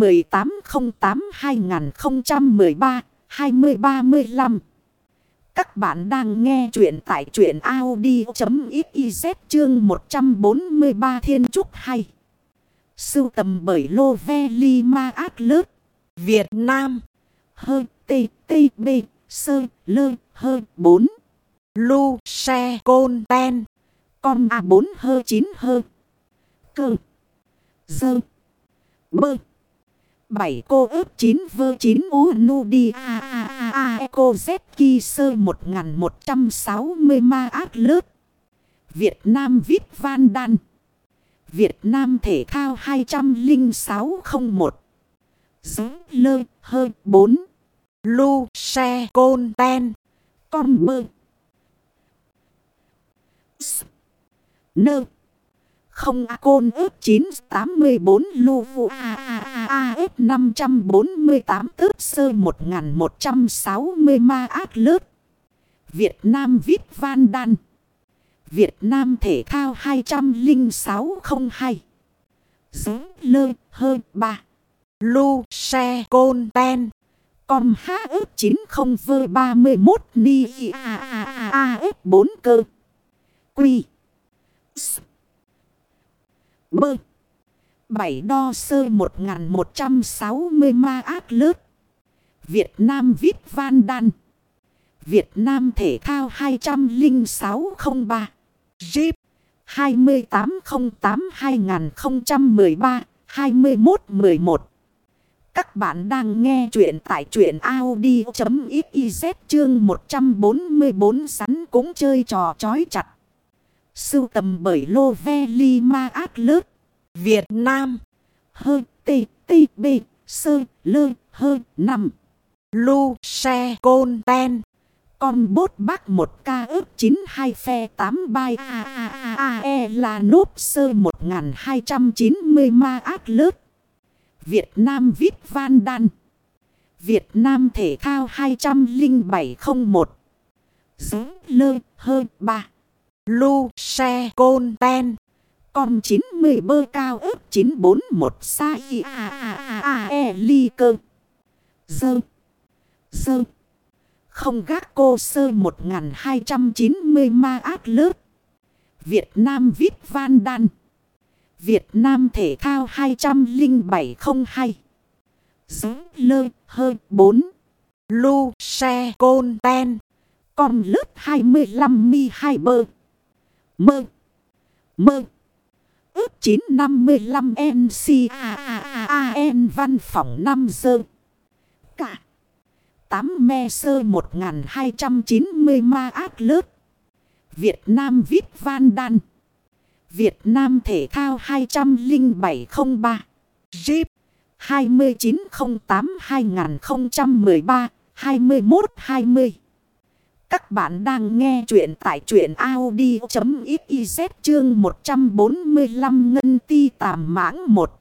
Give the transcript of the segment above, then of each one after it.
1808-2013-2035 Các bạn đang nghe chuyện tại chuyện Audi.xyz chương 143 Thiên Trúc hay. Sưu tầm bởi Lô Ve Li Ma Át Lớt, Việt Nam. Hơ tê tê bê sơ lơ hơ 4 Lu, xe, côn, ten. Con A4 hơ 9 hơ Cơ. Dơ Bơ 7 cô ước 9 vơ 9 u nu đi a a a a e cô z ki sơ 1160 ma ác lớp. Việt Nam vít van đan. Việt Nam thể thao 20601. Giới lơ hơ 4. Lu xe côn ten. Con bơ. S. Nơ. Không, A côn ướp 984 lu vu A A A A F 548 tước sơ 1160 ma ác lớp. Việt Nam viết van đan. Việt Nam thể thao 20602. Giới lơ, hơ 3. Lu xe côn ten. Con há ướp 90 vơ 31 ni a a a a F 4 cơ. Quy. S. Bơ. Bảy đo sơ 1160 ma ác lớp. Việt Nam viết van đan. Việt Nam thể thao 20603. Jeep 2808-2013-2111. Các bạn đang nghe chuyện tại chuyện Audi.xyz chương 144 sắn cũng chơi trò chói chặt. Sưu tầm bởi Lô Ve Li Ma Át Lớt. Việt Nam. Hơ tê tê bê sơ lơ hơ nằm. Lu xe côn ten. Con bốt bác một ca ức 92 phe 8 bai a a a a e là nốt sơ 1290 ma ác lớp. Việt Nam viết van đan. Việt Nam thể thao 20701. Giống lơ hơ 3. Lu xe côn ten. Con 90 bơ cao ớt 941 sa y a a a a e ly cơ. Dơ. Dơ. Không gác cô sơ 1290 ma át lớp. Việt Nam viết van đan. Việt Nam thể thao 20702. Giới lơ, hơ 4. Lu xe côn ten. Con lớp 25 mi 2 bơ. Mơ. Mơ. Ước 955 NC văn phòng 5 giờ. Cả. 8 me sơ 1290 ma ác lớp. Việt Nam viết van đan. Việt Nam thể thao 20703. Jeep 2908 2013 2120. Các bạn đang nghe chuyện tại chuyện Audi.xyz chương 145 ngân ti tàm mãng 1.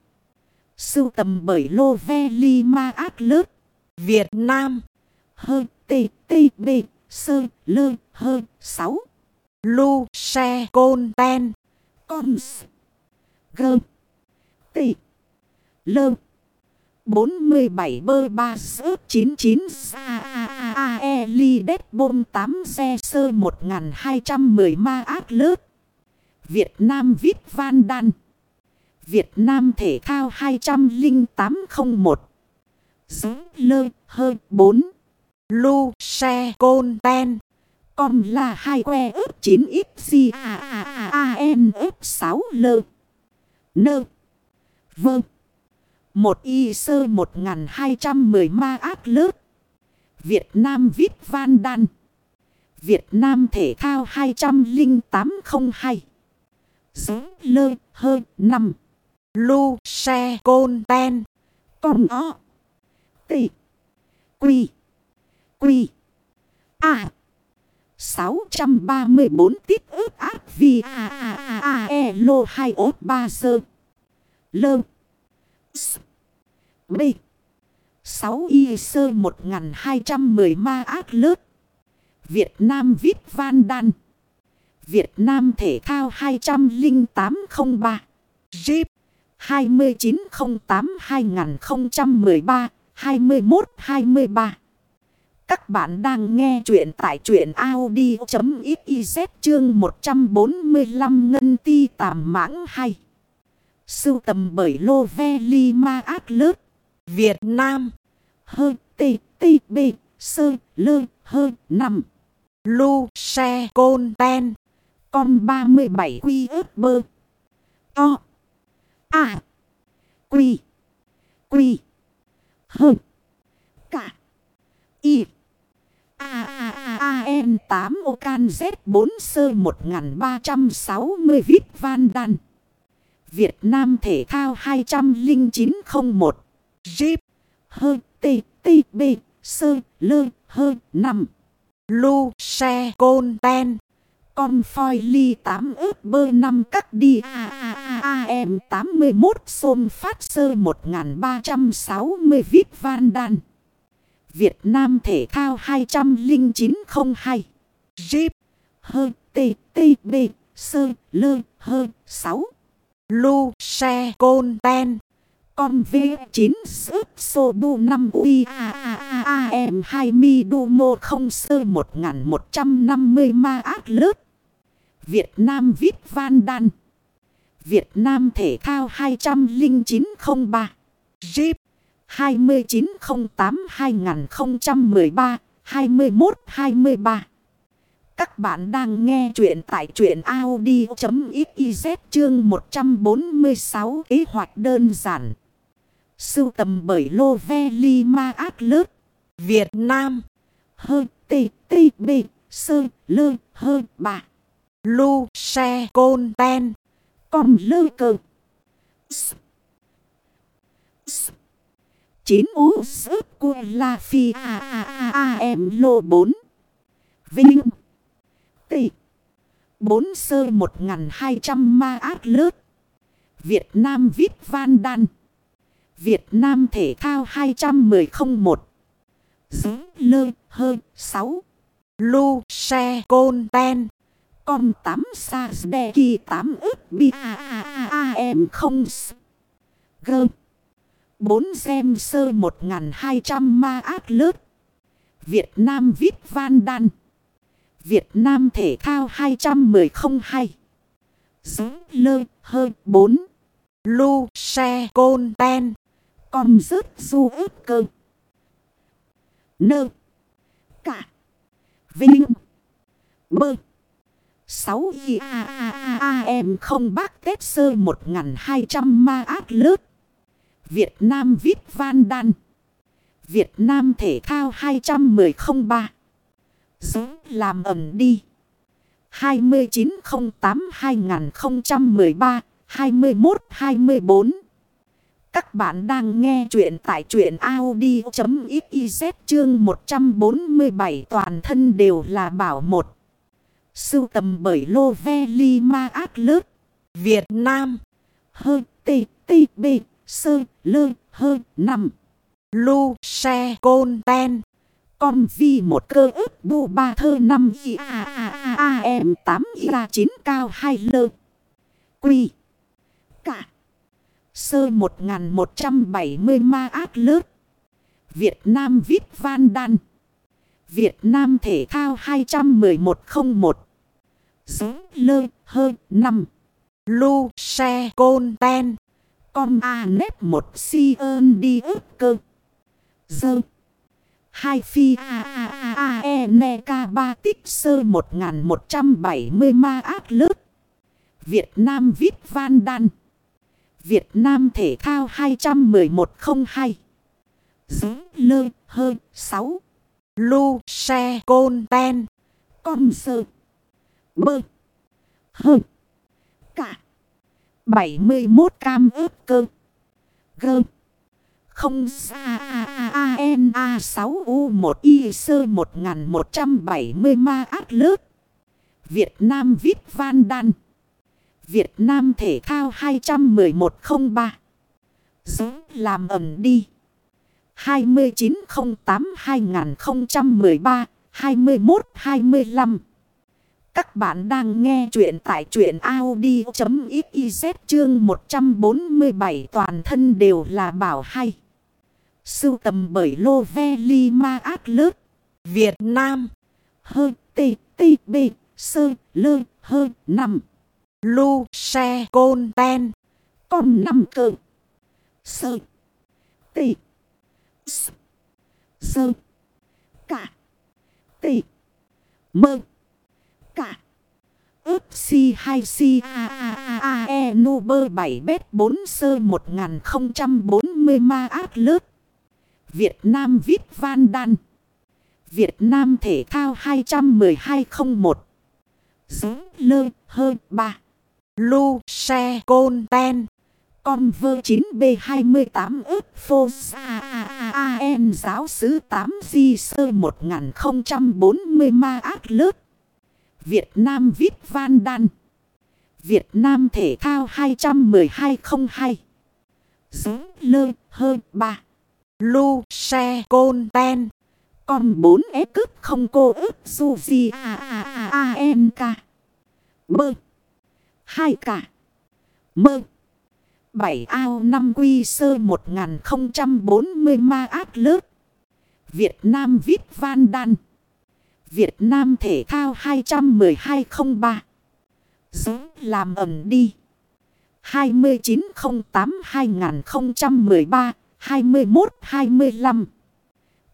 Sưu tầm bởi Lô Ve Li Ma Ác Lớt. Việt Nam. Hơ tê tê bê sơ lơ hơ 6. Lu xe côn ten. Con s. gơ tê lơ 47 bơ 3 sớp 99 a a a e li đét bôm 8 xe sơ 1210 ma ác lớp. Việt Nam viết van đan. Việt Nam thể thao 20801. Giới lơ hơ 4. Lu xe côn ten. Con là hai que ớt 9 ít si a a a a n ớt 6 lơ. Nơ. Vâng. Một y sơ 1210 ma ác lớp. Việt Nam vít van đan. Việt Nam thể thao 20802. Giới lơ hơ 5. Lu xe côn ten. Còn o. Tị. Quy. Quy. À. 634 tít ước ác vì a a a a e lô 2 ốt 3 sơ. Lơ. S. B. 6 y sơ 1210 ma ác lớp. Việt Nam viết van đan. Việt Nam thể thao 20803. Jeep 2908-2013-21-23. Các bạn đang nghe chuyện tại chuyện Audi.xyz chương 145 Ngân Ti Tàm Mãng hay. Sưu tầm bởi Lô Ve Li Ma Ác Lớt. Việt Nam. Hơ tê tê bê sơ lơ hơ nằm. Lu xe côn ten. Con 37 quy ớt bơ. To. À. Quy. Quy. Hơ. Cả. Y. A A A A N 8 ô can Z 4 sơ 1360 vít van đan. Việt Nam thể thao 20901. Jeep. Hơ T T B sơ, lơ, hơ, nằm. Lu xe, côn, ten. Con phoi ly 8 ướp bơ 5 cắt đi a a a a, em 81 xôm phát sơ 1360 vít van đan. Việt Nam thể thao 20902. Jeep. Hơ t t b sơ, lơ, hơ 6. Lu xe, côn, ten. Con V9 sức sô bu 5 ui a a a a em 2 mi đu mô không sơ 1150 ma ác lớp. Việt Nam Vít Van Đan. Việt Nam Thể thao 20903. Jeep 2908-2013-21-23. Các bạn đang nghe chuyện tại chuyện Audi.xyz chương 146 kế hoạch đơn giản. Sưu tầm bởi Lô Ve Li Ma Ác Lớt. Việt Nam. Hơ, tê tê, bê, sơ, lơ, hơ bà. Lu xe côn, ten. Còn lơ cơ. S. S. Chín ú, sớp của La, Phi, A A A A, em, lô 4. Vinh. Tị. 4 sơ 1200 ma ác lớt. Việt Nam viết Van Đan. Việt Nam Thể thao 21001. Giữ lơ hơ 6. Lu xe côn ten. Con 8 sa đe kỳ 8 ức bi a a a a em không s. G 4 xem sơ 1200 ma ác lớp Việt Nam Vít Van Đan. Việt Nam Thể thao 21002. Giữ lơ hơ 4. Lu xe côn ten com rớt du ớt cơ. Nơ. Cả. Vinh. Bơ. 6 i a a a a em không bác tết sơ 1200 ma át lớp. Việt Nam viết Van Đan. Việt Nam Thể thao 21003. Giữ làm ẩm đi. 2908-2013-21-24. Các bạn đang nghe chuyện tại chuyện Audi.xyz chương 147 toàn thân đều là bảo một. Sưu tầm bởi Lô Ve Li Ma Át Lớp, Việt Nam. Hơi tê tê bê sơ lơ hơ năm. Lu xe côn ten. Con vi một cơ ức bu ba thơ năm i a a a a em tám i a chín cao hai lơ. Quy. Cả. Sơ một nghìn một trăm bảy mươi ma ác lớp. Việt Nam Vít Van Đan. Việt Nam Thể thao 21101. Giữ lơ hơ 5. Lu xe côn ten. Com A nếp một si ơn đi ức cơ. Dơ. Hai phi A A A A E ne ca ba tích sơ 1170 ma ác lớp. Việt Nam Vít Van Đan. Việt Nam Thể thao 21102. Giữ lơ hơ 6. Lu xe côn ten. Con sơ. Bơ. Hơ. Cả. 71 cam ướp cơ. Gơ. Không xa a n a 6 u 1 y sơ 1170 ma át lớp. Việt Nam viết Van Đan. Việt Nam Thể thao 21103. Giữ làm ẩn đi. 2908-2013-21-25. Các bạn đang nghe chuyện tại chuyện Audi.xyz chương 147 toàn thân đều là bảo hay. Sưu tầm bởi Lô Ve Li Ma Át Lớt. Việt Nam. Hơi tê tê, bê, sơ, lơ hơi nằm. Lu xe côn ten. Con năm cơ. Sơ. tỷ, Sơ. Cả. tỷ, Mơ cả. ước si hai si a a a a e nu bơ bảy bét bốn sơ 1040 ma ác lớp. Việt Nam Vít Van Đan. Việt Nam Thể thao 21201. Dưới lơ hơi 3. Lu xe côn ten. Con vơ 9B28 ức phô xa a giáo sứ 8 di sơ 1040 ma ác lớp. Việt Nam Vít Van Đan. Việt Nam Thể thao 21202. Giữ lơ hơn 3. Lu xe côn ten. Con 4 e ép cướp không cô ức su di a a a a n k. Bơ. Hai cả. Mơ. Bảy ao năm quy sơ 1040 ma ác lớp. Việt Nam viết Van Đan. Việt Nam Thể thao 21203. Giữ làm ẩm đi. 2908-2013-21-25.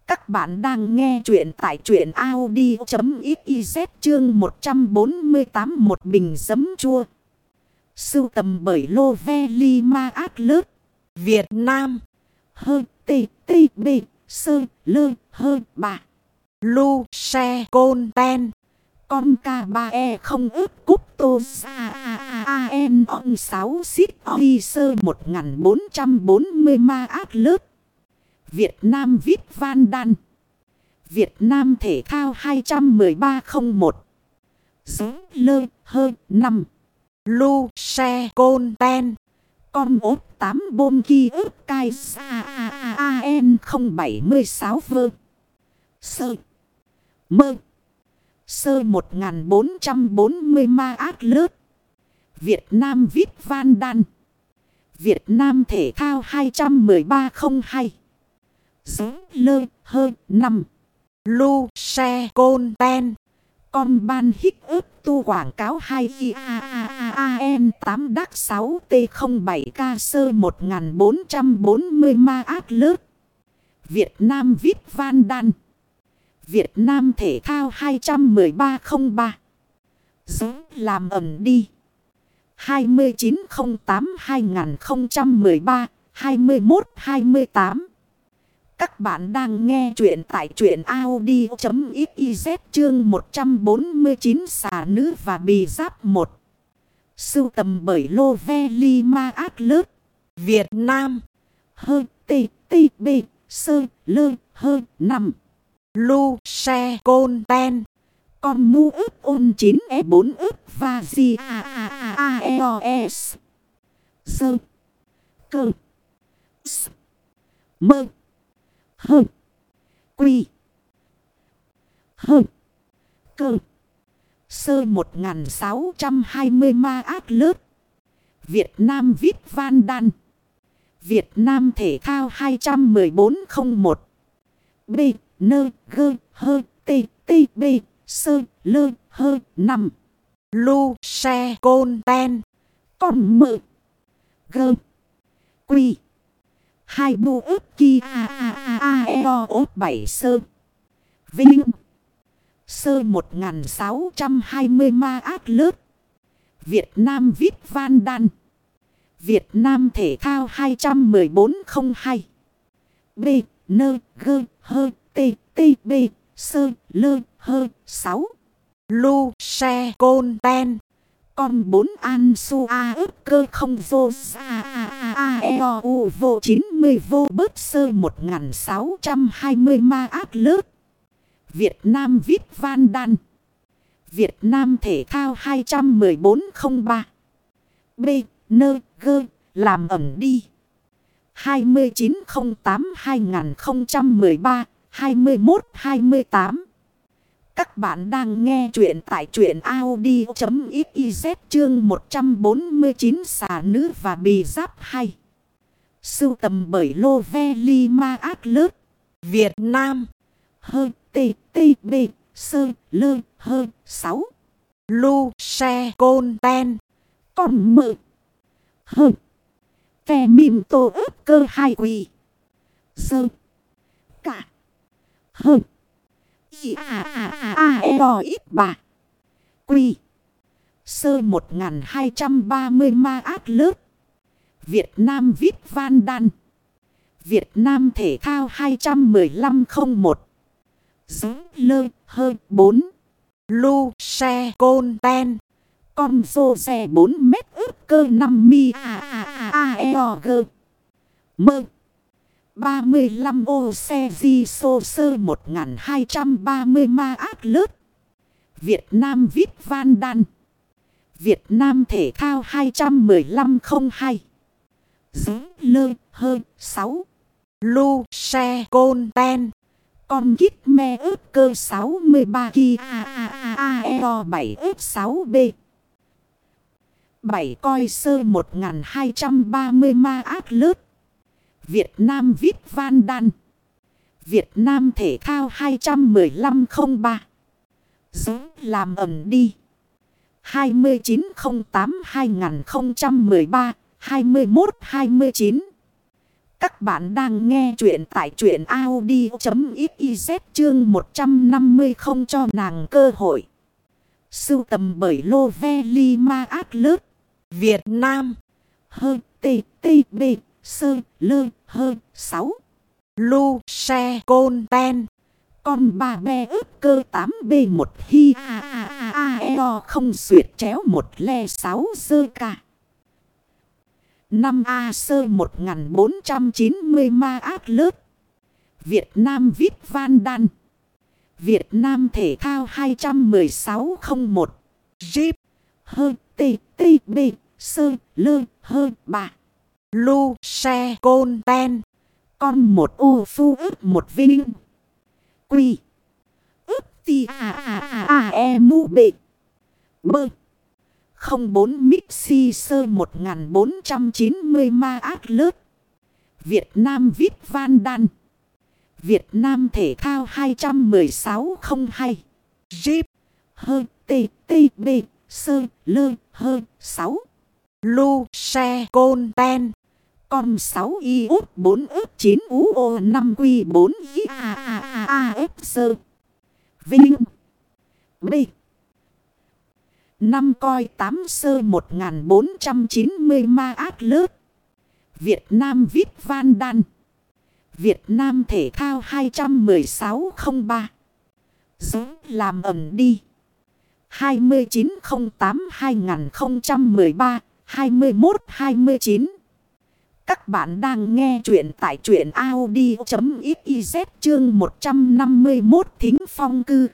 Các bạn đang nghe chuyện tại chuyện Audi.xyz chương 148 một bình giấm chua. Sưu tầm bởi Lô Ve Li Ma Át Lớt. Việt Nam. hơ, tê tê, bê, sơ, lơ hơi bà. Lu xe côn, ten. Con ca, ba e không ướp cúp, tô a a a, em on sáu, xít oi sơ 1440 ma ác lớp. Việt Nam Vít Van Đan. Việt Nam Thể thao 21301. Giống lơ, hơ 5. Lu xe côn ten. Com ốp 8 bôm ki ức cai a a không bảy mươi 076 vơ. Sơ. Mơ. Sơ 1440 ma ác lớp. Việt Nam Vít Van Đan. Việt Nam Thể thao 21302. Giữ lơ hơ 5. Lu xe côn ten. Con ban hít ướp tu quảng cáo 2 IAAAN 8 đắc 6 T07 k sơ 1440 ma át lớp. Việt Nam viết Van Đan. Việt Nam Thể thao 21303. Giữ làm ẩm đi. 2908-2013-21-28. Các bạn đang nghe chuyện tại chuyện Audi.xyz chương 149 xà nữ và bì giáp 1. Sưu tầm bởi Lô Ve Li Ma Át Lớp. Việt Nam. Hơ, tê tê, bê, sơ, lơ, hơ, năm. Lu xe côn, ten. Con mu ướp ôn 9 e 4 ướp và gì a a a a e o e, s. Sơ. Cơ. S. Mơ. Hơ. Quy. Hơ. Cơ. Sơ 1620 ma ác lớp. Việt Nam viết Van Đan. Việt Nam Thể thao 21401. B nơ gơ hơ T. T. B. sơ lơ hơ 5. Lu xe côn ten. Con mơ. Gơ. Quy. Hai bu ức ki a a a a e o ốt bảy sơ. Vinh. Sơ 1620 ma ác lớp. Việt Nam Vít Van Đan. Việt Nam Thể thao 21402. B. Nơ G. hơ T. T. B. sơ lơ hơ 6. Lu xe côn, ten. Con bốn an su a ức cơ không vô a a a a e o u vô 90 vô bớt sơ 1620 ma ác lớp. Việt Nam viết Van Đan. Việt Nam Thể thao 21403. B. Nơ gơ làm ẩm đi. 2908-2013 21-28 các bạn đang nghe chuyện tại chuyện Audi.xyz chương 149 xà nữ và bì giáp hay. Sưu tầm bởi Lô Ve Li Ma Át Lớt. Việt Nam. Hơ tê tê bê, sơ lơ hơ sáu. Lu xe côn ten. Còn mự. Hơ. Kè mìm tô ớt cơ hai quỳ. Sơ. Cả. Hơ. I à à à à e đò ít bà. Quy. Sơ 1230 ma ác lớp. Việt Nam viết Van Đan. Việt Nam Thể thao 21501. Giới lơ hơi 4. Lu xe côn ten. Con rô xe 4 mét ướp cơ 5 mi a a a a e o g. Mơ. 35 ô xe di sô sơ 1230 ma ác lớp. Việt Nam viết Van Đan. Việt Nam Thể thao 21502. Giới lơ hơ 6. Lu xe côn ten. Con kít me ướp cơ 63 kia a a a a e o 7 ướp 6 b. 7 coi sơ 1230 ma ác lớp. Việt Nam Vít Van Đan. Việt Nam Thể thao 21503. Giữ làm ẩm đi. 2908-2013-2129. Các bạn đang nghe chuyện tại chuyện Audi.xyz chương 150 không cho nàng cơ hội. Sưu tầm bởi Lô Ve Li Ma Át Lớt. Việt Nam. Hơ tê tê bê sơ lơ hơ sáu. Lu xe côn ten. Con bà bè ướp cơ 8B1 hi a a a a e o không xuyệt chéo một le 6 sơ ca. 5 A sơ 1490 ma ác lớp. Việt Nam Vít Van Đan. Việt Nam Thể thao 21601. Jeep. Hơ T T B sơ lơ hơ bà. Lu xe côn ten. Con một u phu ức một vinh. Quy. ức ti a a a a e mu bệ. Bơ. 04 Mixi sơ 1490 ma ác lớp. Việt Nam Vít Van Đan. Việt Nam Thể thao 21602. Jeep. Hơ T T B sơ lơ hơ 6. Lu xe côn ten. Con 6 y út 4 ức 9 ú ô 5 quy 4 y a a a a f sơ. Vinh. B. 5 coi 8 sơ 1490 ma ác lớp. Việt Nam viết Van Đan. Việt Nam Thể thao 21603. Giới làm ẩm đi. 2908-2013-2129. Các bạn đang nghe chuyện tại chuyện Audi.xyz chương 151 Thính Phong Cư.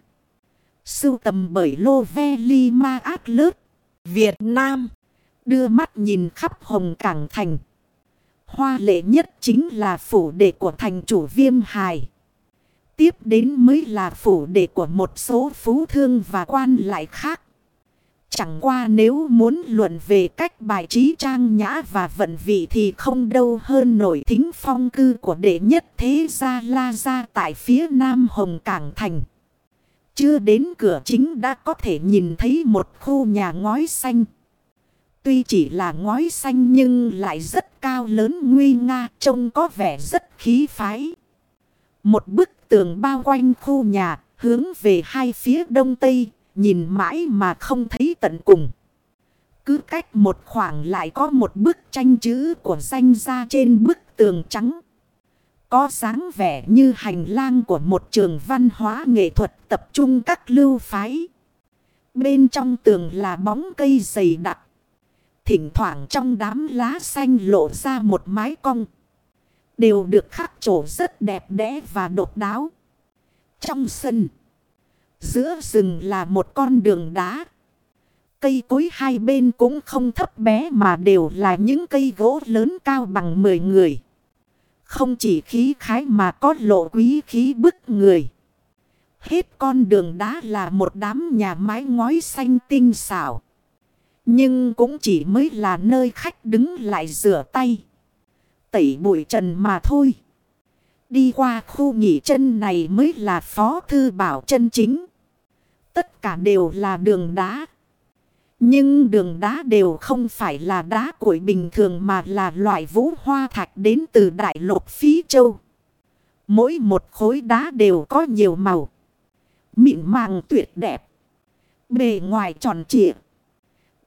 Sưu tầm bởi Lô Ve Li Ma Át Lớp. Việt Nam. Đưa mắt nhìn khắp Hồng Cảng Thành. Hoa lệ nhất chính là phủ đệ của thành chủ viêm hài. Tiếp đến mới là phủ đệ của một số phú thương và quan lại khác. Chẳng qua nếu muốn luận về cách bài trí trang nhã và vận vị thì không đâu hơn nổi thính phong cư của đệ nhất thế gia La Gia tại phía nam Hồng Cảng Thành. Chưa đến cửa chính đã có thể nhìn thấy một khu nhà ngói xanh. Tuy chỉ là ngói xanh nhưng lại rất cao lớn nguy nga, trông có vẻ rất khí phái. Một bức tường bao quanh khu nhà, hướng về hai phía đông tây nhìn mãi mà không thấy tận cùng. Cứ cách một khoảng lại có một bức tranh chữ của danh ra trên bức tường trắng. Có dáng vẻ như hành lang của một trường văn hóa nghệ thuật tập trung các lưu phái. Bên trong tường là bóng cây dày đặc. Thỉnh thoảng trong đám lá xanh lộ ra một mái cong. Đều được khắc trổ rất đẹp đẽ và độc đáo. Trong sân. Giữa rừng là một con đường đá. Cây cối hai bên cũng không thấp bé mà đều là những cây gỗ lớn cao bằng 10 người. Không chỉ khí khái mà có lộ quý khí bức người. Hết con đường đá là một đám nhà mái ngói xanh tinh xảo. Nhưng cũng chỉ mới là nơi khách đứng lại rửa tay. Tẩy bụi trần mà thôi. Đi qua khu nghỉ chân này mới là phó thư bảo chân chính. Tất cả đều là đường đá. Nhưng đường đá đều không phải là đá củi bình thường mà là loại vũ hoa thạch đến từ đại lục phí châu. Mỗi một khối đá đều có nhiều màu. Mịn màng tuyệt đẹp. Bề ngoài tròn trịa.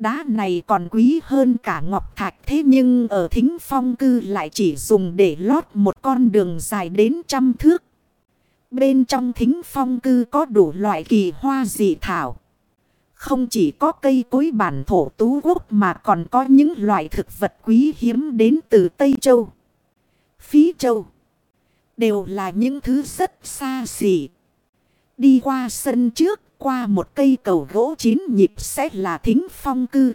Đá này còn quý hơn cả ngọc thạch thế nhưng ở thính phong cư lại chỉ dùng để lót một con đường dài đến trăm thước. Bên trong thính phong cư có đủ loại kỳ hoa dị thảo. Không chỉ có cây cối bản thổ tú quốc mà còn có những loại thực vật quý hiếm đến từ Tây Châu, Phí Châu. Đều là những thứ rất xa xỉ. Đi qua sân trước, qua một cây cầu gỗ chín nhịp sẽ là thính phong cư.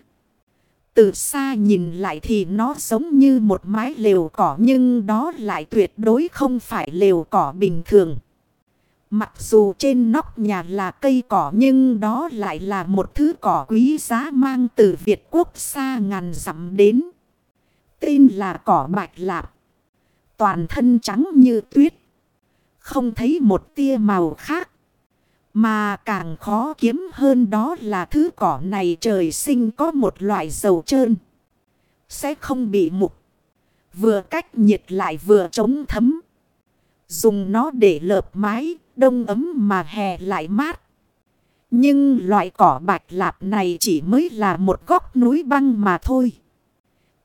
Từ xa nhìn lại thì nó giống như một mái lều cỏ nhưng đó lại tuyệt đối không phải lều cỏ bình thường. Mặc dù trên nóc nhà là cây cỏ nhưng đó lại là một thứ cỏ quý giá mang từ Việt quốc xa ngàn dặm đến. Tên là cỏ bạch lạp. Toàn thân trắng như tuyết. Không thấy một tia màu khác. Mà càng khó kiếm hơn đó là thứ cỏ này trời sinh có một loại dầu trơn. Sẽ không bị mục. Vừa cách nhiệt lại vừa chống thấm. Dùng nó để lợp mái, đông ấm mà hè lại mát. Nhưng loại cỏ bạch lạp này chỉ mới là một góc núi băng mà thôi.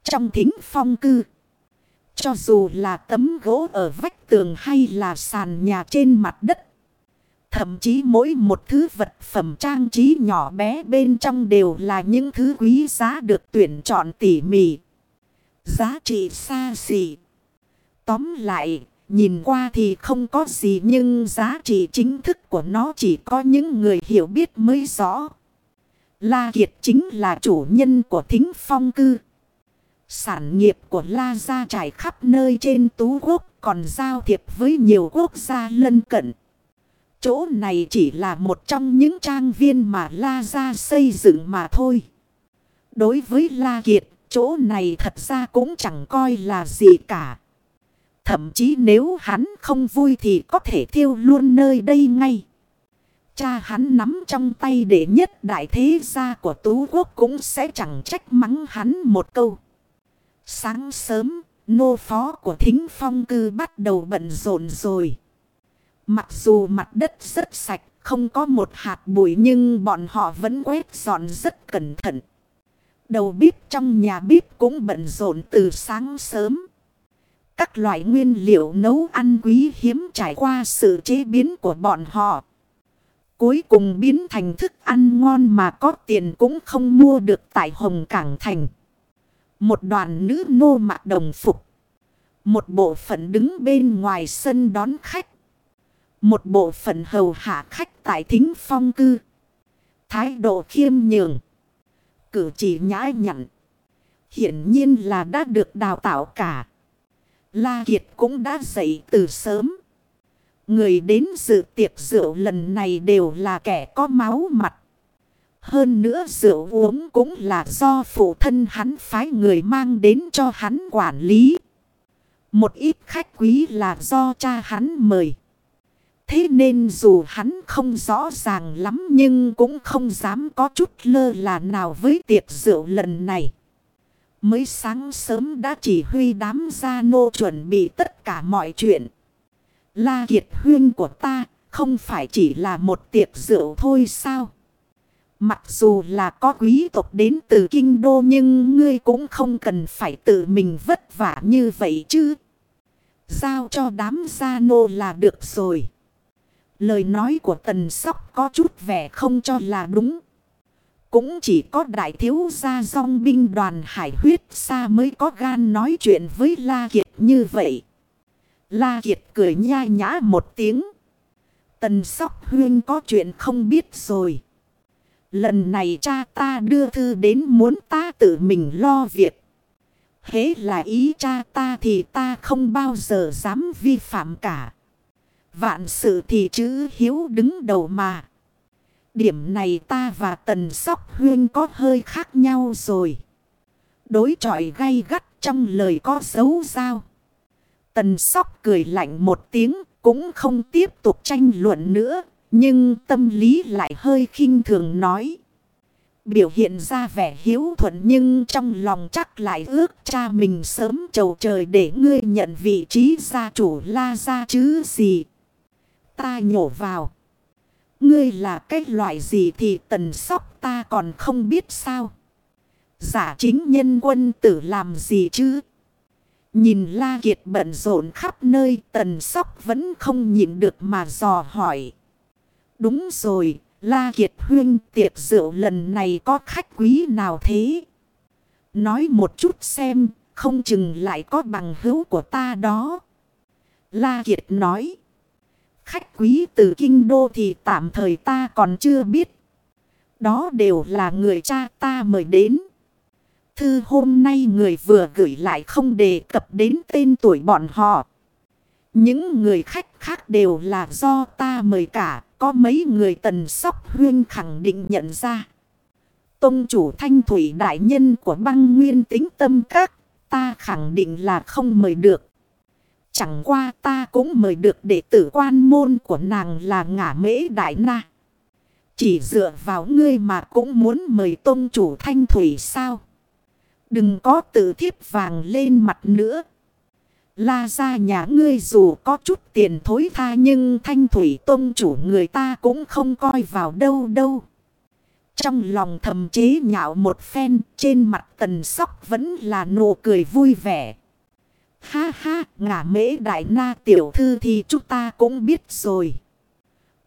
Trong thính phong cư. Cho dù là tấm gỗ ở vách tường hay là sàn nhà trên mặt đất. Thậm chí mỗi một thứ vật phẩm trang trí nhỏ bé bên trong đều là những thứ quý giá được tuyển chọn tỉ mỉ. Giá trị xa xỉ. Tóm lại, nhìn qua thì không có gì nhưng giá trị chính thức của nó chỉ có những người hiểu biết mới rõ. La Kiệt chính là chủ nhân của thính phong cư. Sản nghiệp của La Gia trải khắp nơi trên tú quốc còn giao thiệp với nhiều quốc gia lân cận. Chỗ này chỉ là một trong những trang viên mà La Gia xây dựng mà thôi. Đối với La Kiệt, chỗ này thật ra cũng chẳng coi là gì cả. Thậm chí nếu hắn không vui thì có thể thiêu luôn nơi đây ngay. Cha hắn nắm trong tay để nhất đại thế gia của Tú Quốc cũng sẽ chẳng trách mắng hắn một câu. Sáng sớm, nô phó của thính phong cư bắt đầu bận rộn rồi. Mặc dù mặt đất rất sạch, không có một hạt bụi nhưng bọn họ vẫn quét dọn rất cẩn thận. Đầu bếp trong nhà bếp cũng bận rộn từ sáng sớm. Các loại nguyên liệu nấu ăn quý hiếm trải qua sự chế biến của bọn họ. Cuối cùng biến thành thức ăn ngon mà có tiền cũng không mua được tại Hồng Cảng Thành. Một đoàn nữ nô mặc đồng phục. Một bộ phận đứng bên ngoài sân đón khách. Một bộ phận hầu hạ khách tại thính phong cư. Thái độ khiêm nhường. Cử chỉ nhã nhặn. Hiển nhiên là đã được đào tạo cả. La Kiệt cũng đã dậy từ sớm. Người đến dự tiệc rượu lần này đều là kẻ có máu mặt. Hơn nữa rượu uống cũng là do phụ thân hắn phái người mang đến cho hắn quản lý. Một ít khách quý là do cha hắn mời. Thế nên dù hắn không rõ ràng lắm nhưng cũng không dám có chút lơ là nào với tiệc rượu lần này. Mới sáng sớm đã chỉ huy đám gia nô chuẩn bị tất cả mọi chuyện. La Kiệt huyên của ta, không phải chỉ là một tiệc rượu thôi sao? Mặc dù là có quý tộc đến từ kinh đô nhưng ngươi cũng không cần phải tự mình vất vả như vậy chứ. Giao cho đám gia nô là được rồi. Lời nói của tần sóc có chút vẻ không cho là đúng. Cũng chỉ có đại thiếu gia dòng binh đoàn hải huyết xa mới có gan nói chuyện với La Kiệt như vậy. La Kiệt cười nhai nhã một tiếng. Tần sóc huyên có chuyện không biết rồi. Lần này cha ta đưa thư đến muốn ta tự mình lo việc. Hế là ý cha ta thì ta không bao giờ dám vi phạm cả. Vạn sự thì chữ hiếu đứng đầu mà. Điểm này ta và tần sóc huyên có hơi khác nhau rồi. Đối trọi gay gắt trong lời có dấu sao. Tần sóc cười lạnh một tiếng, cũng không tiếp tục tranh luận nữa. Nhưng tâm lý lại hơi khinh thường nói. Biểu hiện ra vẻ hiếu thuận nhưng trong lòng chắc lại ước cha mình sớm trầu trời để ngươi nhận vị trí gia chủ la ra chứ gì. Ta nhổ vào. Ngươi là cái loại gì thì tần sóc ta còn không biết sao. Giả chính nhân quân tử làm gì chứ? Nhìn La Kiệt bận rộn khắp nơi tần sóc vẫn không nhịn được mà dò hỏi. Đúng rồi, La Kiệt Huyên tiệc rượu lần này có khách quý nào thế? Nói một chút xem, không chừng lại có bằng hữu của ta đó. La Kiệt nói. Khách quý từ kinh đô thì tạm thời ta còn chưa biết. Đó đều là người cha ta mời đến. Thư hôm nay người vừa gửi lại không đề cập đến tên tuổi bọn họ. Những người khách khác đều là do ta mời cả. Có mấy người tần sóc huyên khẳng định nhận ra. Tông chủ thanh thủy đại nhân của băng nguyên tính tâm các. Ta khẳng định là không mời được. Chẳng qua ta cũng mời được đệ tử quan môn của nàng là ngả mễ đại na. Chỉ dựa vào ngươi mà cũng muốn mời tôn chủ thanh thủy sao. Đừng có tự thiếp vàng lên mặt nữa. La ra nhà ngươi dù có chút tiền thối tha nhưng thanh thủy tôn chủ người ta cũng không coi vào đâu đâu. Trong lòng thầm chế nhạo một phen, trên mặt tần sóc vẫn là nụ cười vui vẻ. Ha ha, ngả mễ đại na tiểu thư thì chúng ta cũng biết rồi.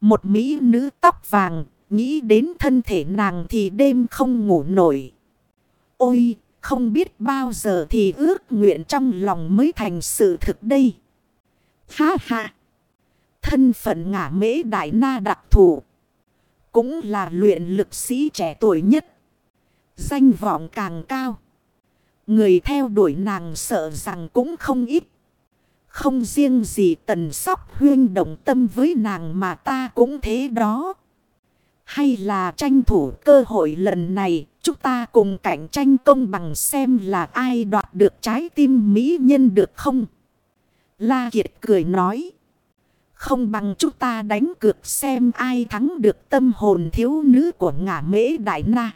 Một mỹ nữ tóc vàng, nghĩ đến thân thể nàng thì đêm không ngủ nổi. Ôi, không biết bao giờ thì ước nguyện trong lòng mới thành sự thực đây. Ha ha! Thân phận ngả mễ đại na đặc thù. Cũng là luyện lực sĩ trẻ tuổi nhất. Danh vọng càng cao. Người theo đuổi nàng sợ rằng cũng không ít. Không riêng gì tần sóc huyên động tâm với nàng mà ta cũng thế đó. Hay là tranh thủ cơ hội lần này, chúng ta cùng cạnh tranh công bằng xem là ai đoạt được trái tim mỹ nhân được không? La Kiệt cười nói. Không bằng chúng ta đánh cược xem ai thắng được tâm hồn thiếu nữ của ngả mễ đại na.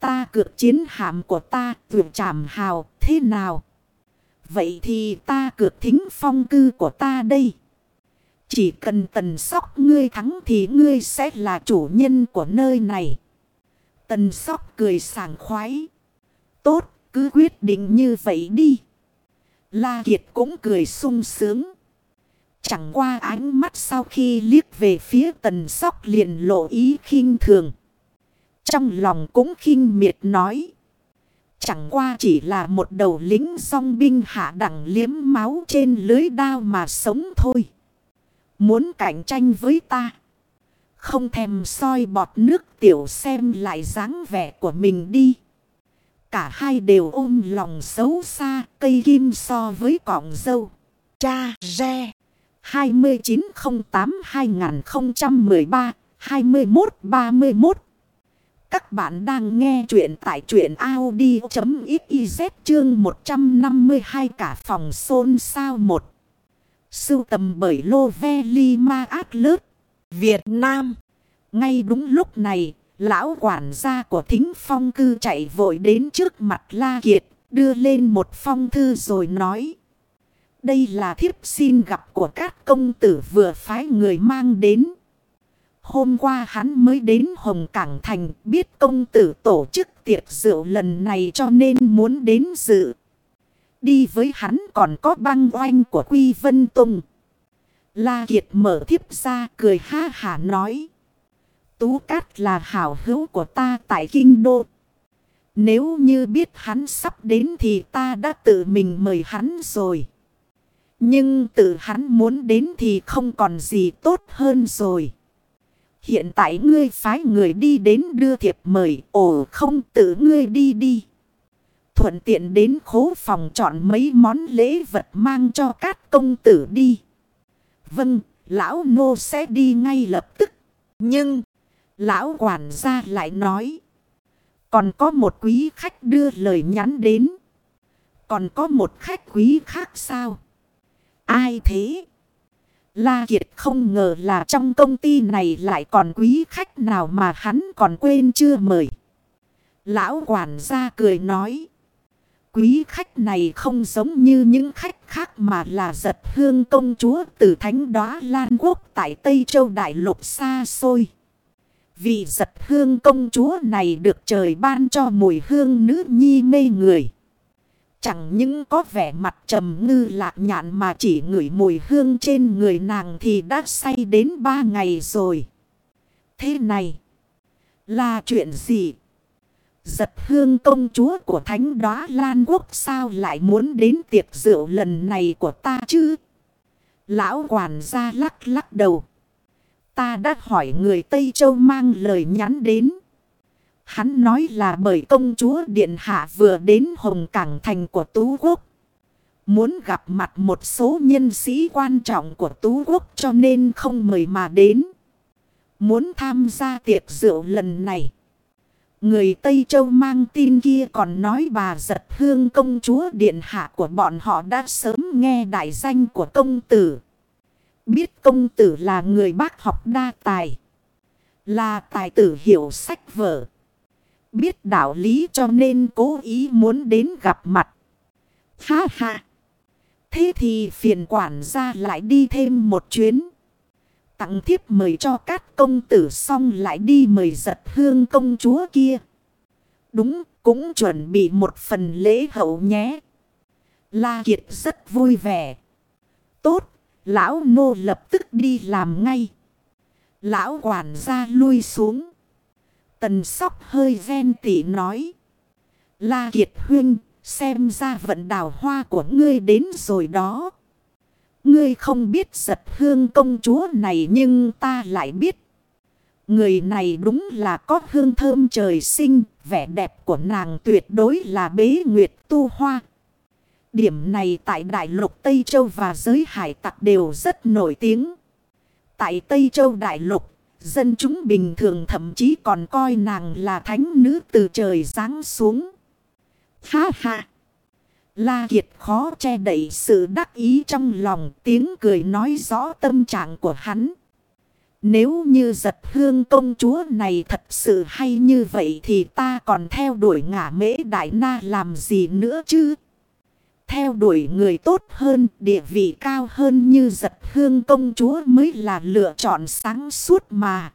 Ta cược chiến hạm của ta vượt trảm hào thế nào? Vậy thì ta cược thính phong cư của ta đây. Chỉ cần tần sóc ngươi thắng thì ngươi sẽ là chủ nhân của nơi này. Tần sóc cười sảng khoái. Tốt, cứ quyết định như vậy đi. La Kiệt cũng cười sung sướng. Chẳng qua ánh mắt sau khi liếc về phía tần sóc liền lộ ý khinh thường. Trong lòng cũng khinh miệt nói. Chẳng qua chỉ là một đầu lính song binh hạ đẳng liếm máu trên lưới đao mà sống thôi. Muốn cạnh tranh với ta. Không thèm soi bọt nước tiểu xem lại dáng vẻ của mình đi. Cả hai đều ôm lòng xấu xa, cây kim so với cọng dâu. Cha Re 2908-2013-2131 các bạn đang nghe chuyện tại chuyện Audi.xyz chương 152 cả phòng xôn sao một. Sưu tầm bởi Lô Ve Li Ma Át Lớt. Việt Nam. Ngay đúng lúc này, lão quản gia của thính phong cư chạy vội đến trước mặt La Kiệt, đưa lên một phong thư rồi nói. Đây là thiếp xin gặp của các công tử vừa phái người mang đến. Hôm qua hắn mới đến Hồng Cảng Thành, biết công tử tổ chức tiệc rượu lần này cho nên muốn đến dự. Đi với hắn còn có băng oanh của Quy Vân Tùng. La Kiệt mở thiếp ra, cười ha hả nói. Tú Cát là hảo hữu của ta tại Kinh Đô. Nếu như biết hắn sắp đến thì ta đã tự mình mời hắn rồi. Nhưng tự hắn muốn đến thì không còn gì tốt hơn rồi. Hiện tại ngươi phái người đi đến đưa thiệp mời. Ồ không tự ngươi đi đi. Thuận tiện đến khố phòng chọn mấy món lễ vật mang cho các công tử đi. Vâng, lão nô sẽ đi ngay lập tức. Nhưng, lão quản gia lại nói. Còn có một quý khách đưa lời nhắn đến. Còn có một khách quý khác sao? Ai thế? La Kiệt không ngờ là trong công ty này lại còn quý khách nào mà hắn còn quên chưa mời. Lão quản gia cười nói. Quý khách này không giống như những khách khác mà là giật hương công chúa từ thánh đóa Lan Quốc tại Tây Châu Đại Lục xa xôi. Vì giật hương công chúa này được trời ban cho mùi hương nữ nhi mê người. Chẳng những có vẻ mặt trầm ngư lạc nhạn mà chỉ ngửi mùi hương trên người nàng thì đã say đến ba ngày rồi. Thế này, là chuyện gì? Giật hương công chúa của thánh đoá Lan Quốc sao lại muốn đến tiệc rượu lần này của ta chứ? Lão quản gia lắc lắc đầu. Ta đã hỏi người Tây Châu mang lời nhắn đến. Hắn nói là bởi công chúa Điện Hạ vừa đến Hồng Cảng Thành của Tú Quốc. Muốn gặp mặt một số nhân sĩ quan trọng của Tú Quốc cho nên không mời mà đến. Muốn tham gia tiệc rượu lần này. Người Tây Châu mang tin kia còn nói bà giật hương công chúa điện hạ của bọn họ đã sớm nghe đại danh của công tử. Biết công tử là người bác học đa tài. Là tài tử hiểu sách vở. Biết đạo lý cho nên cố ý muốn đến gặp mặt. Ha ha. Thế thì phiền quản gia lại đi thêm một chuyến. Tặng thiếp mời cho các công tử xong lại đi mời giật hương công chúa kia. Đúng, cũng chuẩn bị một phần lễ hậu nhé. La Kiệt rất vui vẻ. Tốt, lão nô lập tức đi làm ngay. Lão quản gia lui xuống. Tần sóc hơi ghen tị nói. La Kiệt huynh, xem ra vận đào hoa của ngươi đến rồi đó. Ngươi không biết giật hương công chúa này nhưng ta lại biết. Người này đúng là có hương thơm trời sinh, vẻ đẹp của nàng tuyệt đối là bế nguyệt tu hoa. Điểm này tại Đại lục Tây Châu và giới hải tặc đều rất nổi tiếng. Tại Tây Châu Đại lục, dân chúng bình thường thậm chí còn coi nàng là thánh nữ từ trời giáng xuống. Ha ha! La Kiệt khó che đậy sự đắc ý trong lòng, tiếng cười nói rõ tâm trạng của hắn. Nếu như giật hương công chúa này thật sự hay như vậy thì ta còn theo đuổi ngả mễ đại na làm gì nữa chứ? Theo đuổi người tốt hơn, địa vị cao hơn như giật hương công chúa mới là lựa chọn sáng suốt mà.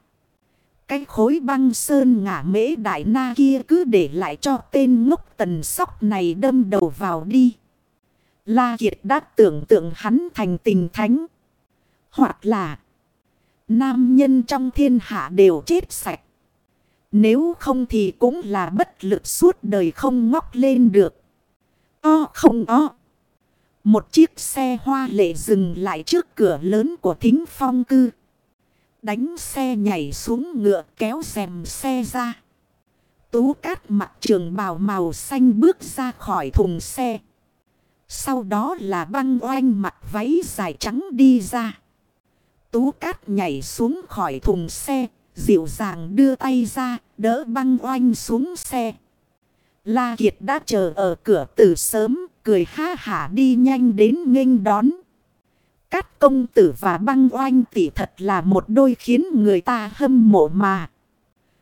Cái khối băng sơn ngả mễ đại na kia cứ để lại cho tên ngốc tần sóc này đâm đầu vào đi. La Kiệt đã tưởng tượng hắn thành tình thánh. Hoặc là nam nhân trong thiên hạ đều chết sạch. Nếu không thì cũng là bất lực suốt đời không ngóc lên được. O không o. Một chiếc xe hoa lệ dừng lại trước cửa lớn của thính phong cư. Đánh xe nhảy xuống ngựa kéo rèm xe ra. Tú cát mặt trường bào màu xanh bước ra khỏi thùng xe. Sau đó là băng oanh mặt váy dài trắng đi ra. Tú cát nhảy xuống khỏi thùng xe, dịu dàng đưa tay ra, đỡ băng oanh xuống xe. La Kiệt đã chờ ở cửa từ sớm, cười ha hả đi nhanh đến nghênh đón. Cát công tử và băng oanh tỷ thật là một đôi khiến người ta hâm mộ mà.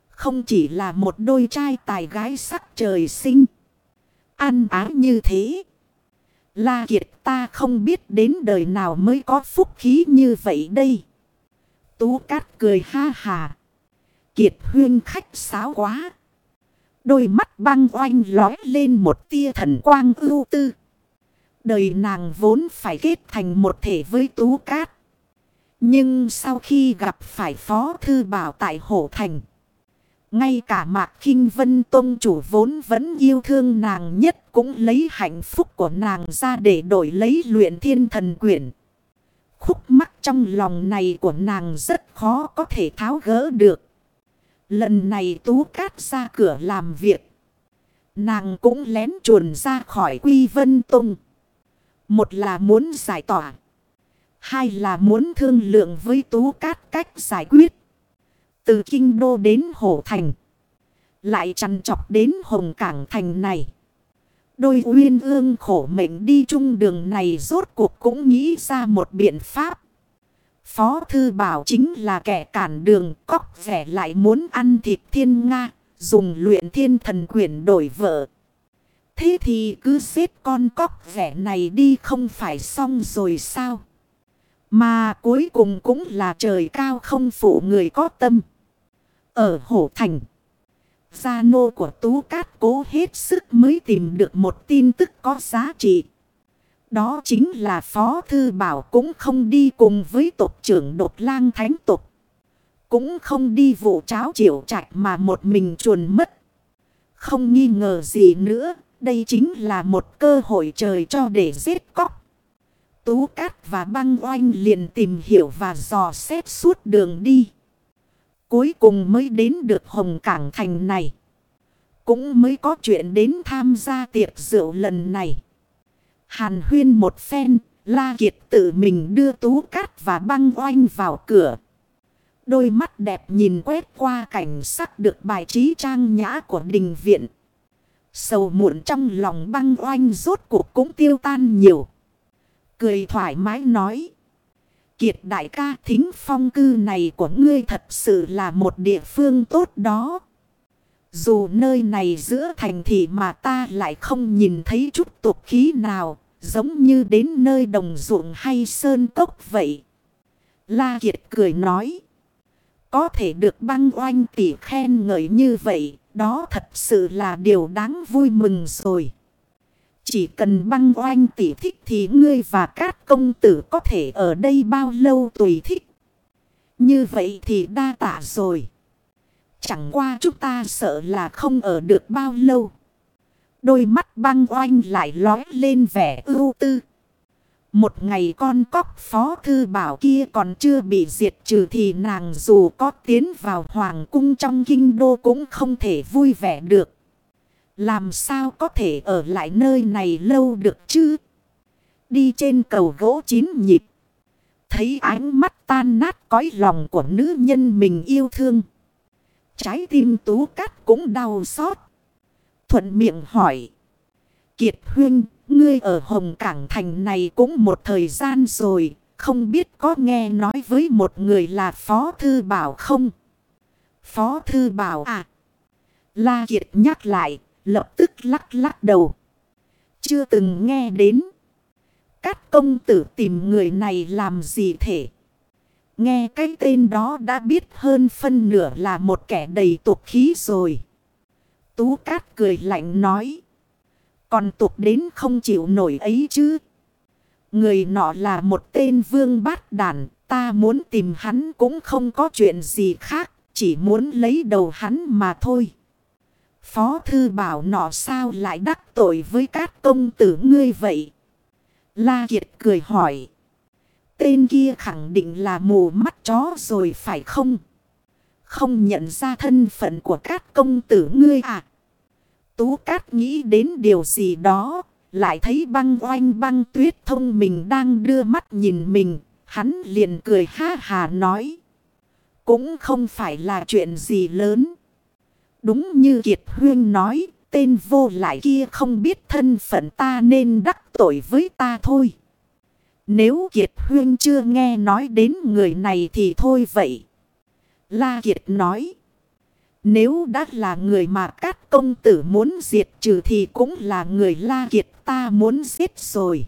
Không chỉ là một đôi trai tài gái sắc trời sinh. Ăn á như thế. La Kiệt ta không biết đến đời nào mới có phúc khí như vậy đây. Tú Cát cười ha hà. Kiệt huyên khách sáo quá. Đôi mắt băng oanh lói lên một tia thần quang ưu tư. Đời nàng vốn phải kết thành một thể với Tú Cát. Nhưng sau khi gặp phải Phó Thư Bảo tại Hổ Thành. Ngay cả Mạc kinh Vân Tông chủ vốn vẫn yêu thương nàng nhất cũng lấy hạnh phúc của nàng ra để đổi lấy luyện thiên thần quyển. Khúc mắc trong lòng này của nàng rất khó có thể tháo gỡ được. Lần này Tú Cát ra cửa làm việc. Nàng cũng lén chuồn ra khỏi Quy Vân Tông. Một là muốn giải tỏa. Hai là muốn thương lượng với Tú Cát cách giải quyết. Từ Kinh Đô đến Hồ Thành. Lại chăn chọc đến Hồng Cảng Thành này. Đôi uyên ương khổ mệnh đi chung đường này rốt cuộc cũng nghĩ ra một biện pháp. Phó Thư Bảo chính là kẻ cản đường cóc vẻ lại muốn ăn thịt thiên Nga, dùng luyện thiên thần quyền đổi vợ. Thế thì cứ xếp con cóc vẻ này đi không phải xong rồi sao? Mà cuối cùng cũng là trời cao không phụ người có tâm. Ở Hổ Thành, gia nô của Tú Cát cố hết sức mới tìm được một tin tức có giá trị. Đó chính là Phó Thư Bảo cũng không đi cùng với tộc trưởng đột lang thánh tục. Cũng không đi vụ cháo triệu trạch mà một mình chuồn mất. Không nghi ngờ gì nữa, đây chính là một cơ hội trời cho để giết cóc. Tú Cát và băng oanh liền tìm hiểu và dò xét suốt đường đi. Cuối cùng mới đến được Hồng Cảng Thành này. Cũng mới có chuyện đến tham gia tiệc rượu lần này. Hàn huyên một phen, La Kiệt tự mình đưa Tú Cát và băng oanh vào cửa. Đôi mắt đẹp nhìn quét qua cảnh sắc được bài trí trang nhã của đình viện. Sầu muộn trong lòng băng oanh rốt cuộc cũng tiêu tan nhiều. Cười thoải mái nói. Kiệt đại ca thính phong cư này của ngươi thật sự là một địa phương tốt đó. Dù nơi này giữa thành thị mà ta lại không nhìn thấy chút tục khí nào, giống như đến nơi đồng ruộng hay sơn cốc vậy. La Kiệt cười nói. Có thể được băng oanh tỷ khen ngợi như vậy, đó thật sự là điều đáng vui mừng rồi. Chỉ cần băng oanh tỷ thích thì ngươi và các công tử có thể ở đây bao lâu tùy thích. Như vậy thì đa tạ rồi. Chẳng qua chúng ta sợ là không ở được bao lâu. Đôi mắt băng oanh lại lói lên vẻ ưu tư. Một ngày con cóc phó thư bảo kia còn chưa bị diệt trừ thì nàng dù có tiến vào hoàng cung trong kinh đô cũng không thể vui vẻ được. Làm sao có thể ở lại nơi này lâu được chứ? Đi trên cầu gỗ chín nhịp. Thấy ánh mắt tan nát cõi lòng của nữ nhân mình yêu thương. Trái tim tú cát cũng đau xót. Thuận miệng hỏi. Kiệt huynh, ngươi ở Hồng Cảng Thành này cũng một thời gian rồi. Không biết có nghe nói với một người là Phó Thư Bảo không? Phó Thư Bảo à? La Kiệt nhắc lại, lập tức lắc lắc đầu. Chưa từng nghe đến. Các công tử tìm người này làm gì thể? Nghe cái tên đó đã biết hơn phân nửa là một kẻ đầy tục khí rồi. Tú Cát cười lạnh nói. Còn tục đến không chịu nổi ấy chứ. Người nọ là một tên vương bát đàn. Ta muốn tìm hắn cũng không có chuyện gì khác. Chỉ muốn lấy đầu hắn mà thôi. Phó thư bảo nọ sao lại đắc tội với các công tử ngươi vậy? La Kiệt cười hỏi. Tên kia khẳng định là mù mắt chó rồi phải không? Không nhận ra thân phận của các công tử ngươi à? Tú Cát nghĩ đến điều gì đó. Lại thấy băng oanh băng tuyết thông mình đang đưa mắt nhìn mình. Hắn liền cười ha hà nói. Cũng không phải là chuyện gì lớn. Đúng như Kiệt Huyên nói. Tên vô lại kia không biết thân phận ta nên đắc tội với ta thôi. Nếu Kiệt Huyên chưa nghe nói đến người này thì thôi vậy. La Kiệt nói. Nếu đã là người mà các công tử muốn diệt trừ thì cũng là người La Kiệt ta muốn giết rồi.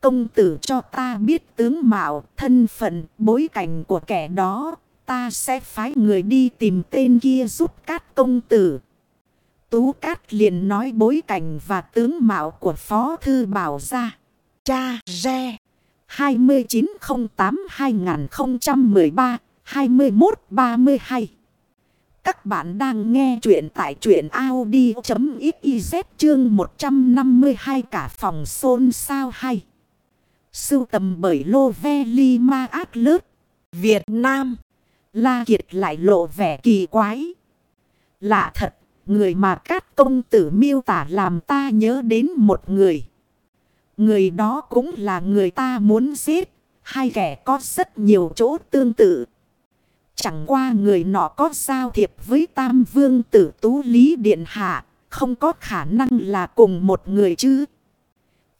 Công tử cho ta biết tướng mạo, thân phận, bối cảnh của kẻ đó. Ta sẽ phái người đi tìm tên kia giúp các công tử. Tú Cát liền nói bối cảnh và tướng mạo của Phó Thư Bảo ra. Cha Re 21-32. Các bạn đang nghe chuyện tại chuyện Audi.xyz chương 152 cả phòng xôn sao hay. Sưu tầm bởi Lô Ve Li Ma Át Lớt, Việt Nam. La Kiệt lại lộ vẻ kỳ quái. Lạ thật, người mà các công tử miêu tả làm ta nhớ đến một người. Người đó cũng là người ta muốn giết. hai kẻ có rất nhiều chỗ tương tự. Chẳng qua người nọ có giao thiệp với Tam Vương tử Tú Lý Điện Hạ, không có khả năng là cùng một người chứ.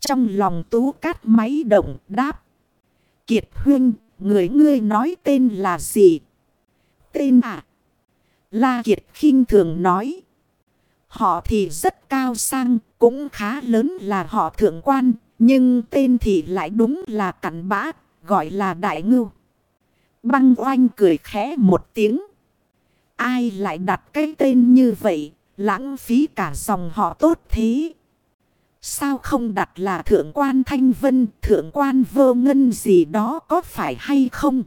Trong lòng Tú Cát máy động đáp. Kiệt Huynh, người ngươi nói tên là gì? Tên à? La Kiệt khinh thường nói. Họ thì rất cao sang, cũng khá lớn là họ thượng quan, nhưng tên thì lại đúng là cặn bã, gọi là đại ngưu. Băng oanh cười khẽ một tiếng. Ai lại đặt cái tên như vậy, lãng phí cả dòng họ tốt thế. Sao không đặt là thượng quan thanh vân, thượng quan vô ngân gì đó có phải hay không?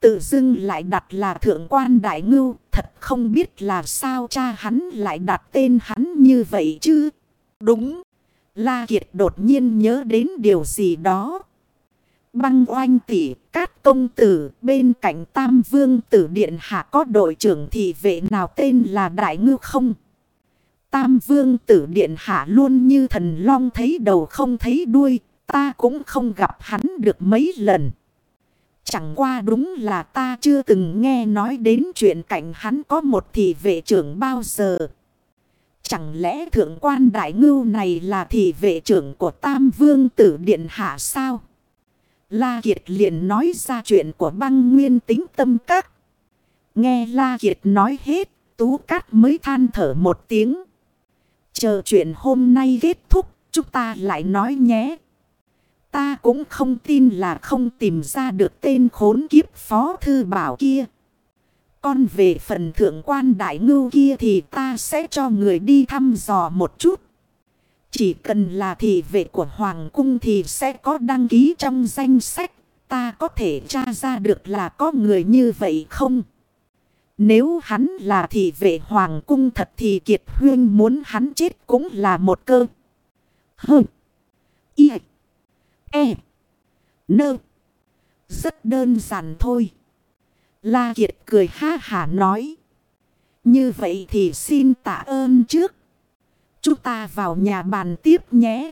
Tự dưng lại đặt là thượng quan đại ngưu, thật không biết là sao cha hắn lại đặt tên hắn như vậy chứ. Đúng, La Kiệt đột nhiên nhớ đến điều gì đó. Băng oanh tỷ, cát công tử, bên cạnh tam vương tử điện hạ có đội trưởng thị vệ nào tên là đại ngư không? Tam vương tử điện hạ luôn như thần long thấy đầu không thấy đuôi, ta cũng không gặp hắn được mấy lần. Chẳng qua đúng là ta chưa từng nghe nói đến chuyện cảnh hắn có một thị vệ trưởng bao giờ. Chẳng lẽ thượng quan đại ngưu này là thị vệ trưởng của Tam Vương tử Điện Hạ sao? La Kiệt liền nói ra chuyện của băng nguyên tính tâm các. Nghe La Kiệt nói hết, Tú Cát mới than thở một tiếng. Chờ chuyện hôm nay kết thúc, chúng ta lại nói nhé. Ta cũng không tin là không tìm ra được tên khốn kiếp phó thư bảo kia. Còn về phần thượng quan đại ngưu kia thì ta sẽ cho người đi thăm dò một chút. Chỉ cần là thị vệ của Hoàng cung thì sẽ có đăng ký trong danh sách. Ta có thể tra ra được là có người như vậy không? Nếu hắn là thị vệ Hoàng cung thật thì Kiệt Huyên muốn hắn chết cũng là một cơ. Hơ. Y. E. Nơ. Rất đơn giản thôi. La Kiệt cười ha hả nói. Như vậy thì xin tạ ơn trước. Chúng ta vào nhà bàn tiếp nhé.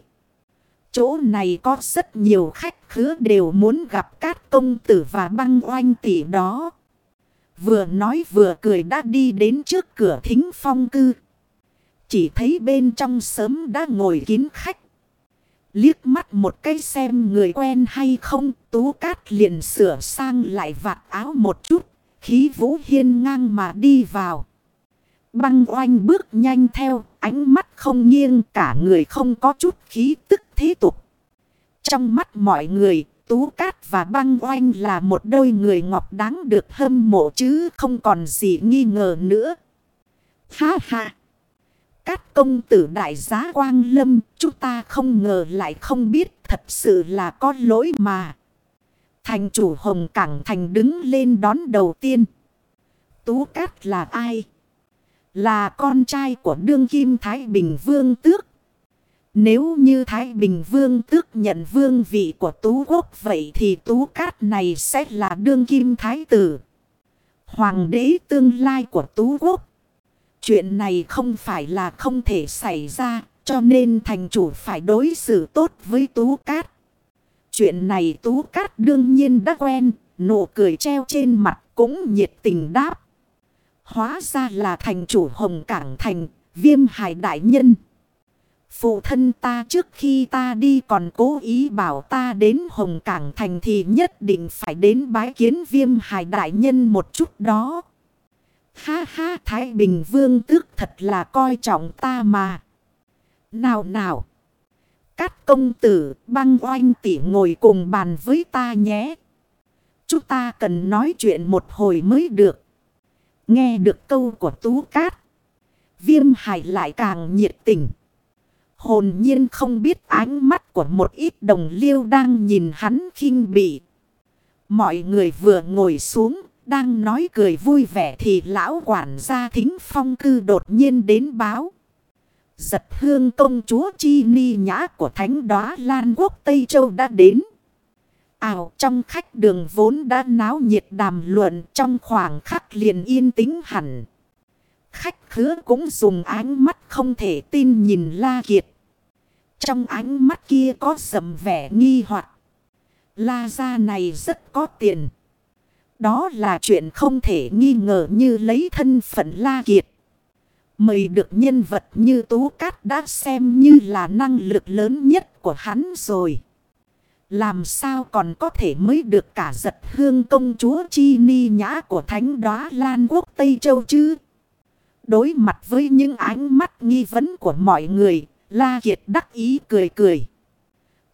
Chỗ này có rất nhiều khách khứa đều muốn gặp các công tử và băng oanh tỷ đó. Vừa nói vừa cười đã đi đến trước cửa thính phong cư. Chỉ thấy bên trong sớm đã ngồi kín khách. Liếc mắt một cái xem người quen hay không, Tú Cát liền sửa sang lại vạt áo một chút, khí vũ hiên ngang mà đi vào. Băng oanh bước nhanh theo, ánh mắt không nghiêng, cả người không có chút khí tức thế tục. Trong mắt mọi người, Tú Cát và băng oanh là một đôi người ngọc đáng được hâm mộ chứ không còn gì nghi ngờ nữa. Ha ha! Các công tử đại giá Quang Lâm, chúng ta không ngờ lại không biết thật sự là có lỗi mà. Thành chủ Hồng Cảng Thành đứng lên đón đầu tiên. Tú Cát là ai? Là con trai của đương kim Thái Bình Vương Tước. Nếu như Thái Bình Vương Tước nhận vương vị của Tú Quốc vậy thì Tú Cát này sẽ là đương kim Thái Tử. Hoàng đế tương lai của Tú Quốc. Chuyện này không phải là không thể xảy ra, cho nên thành chủ phải đối xử tốt với Tú Cát. Chuyện này Tú Cát đương nhiên đã quen, nụ cười treo trên mặt cũng nhiệt tình đáp. Hóa ra là thành chủ Hồng Cảng Thành, viêm hải đại nhân. Phụ thân ta trước khi ta đi còn cố ý bảo ta đến Hồng Cảng Thành thì nhất định phải đến bái kiến viêm hải đại nhân một chút đó. Ha ha Thái Bình Vương tước thật là coi trọng ta mà. Nào nào. Các công tử băng oanh tỉ ngồi cùng bàn với ta nhé. Chúng ta cần nói chuyện một hồi mới được. Nghe được câu của Tú Cát. Viêm hải lại càng nhiệt tình. Hồn nhiên không biết ánh mắt của một ít đồng liêu đang nhìn hắn khinh bỉ. Mọi người vừa ngồi xuống, đang nói cười vui vẻ thì lão quản gia thính phong cư đột nhiên đến báo. Giật hương công chúa Chi Ni Nhã của Thánh Đóa Lan Quốc Tây Châu đã đến. Ảo trong khách đường vốn đã náo nhiệt đàm luận trong khoảng khắc liền yên tĩnh hẳn. Khách khứa cũng dùng ánh mắt không thể tin nhìn La Kiệt. Trong ánh mắt kia có sầm vẻ nghi hoặc La gia này rất có tiền. Đó là chuyện không thể nghi ngờ như lấy thân phận La Kiệt. Mời được nhân vật như Tú Cát đã xem như là năng lực lớn nhất của hắn rồi. Làm sao còn có thể mới được cả giật hương công chúa chi ni nhã của thánh đoá Lan quốc Tây Châu chứ? Đối mặt với những ánh mắt nghi vấn của mọi người, La Kiệt đắc ý cười cười.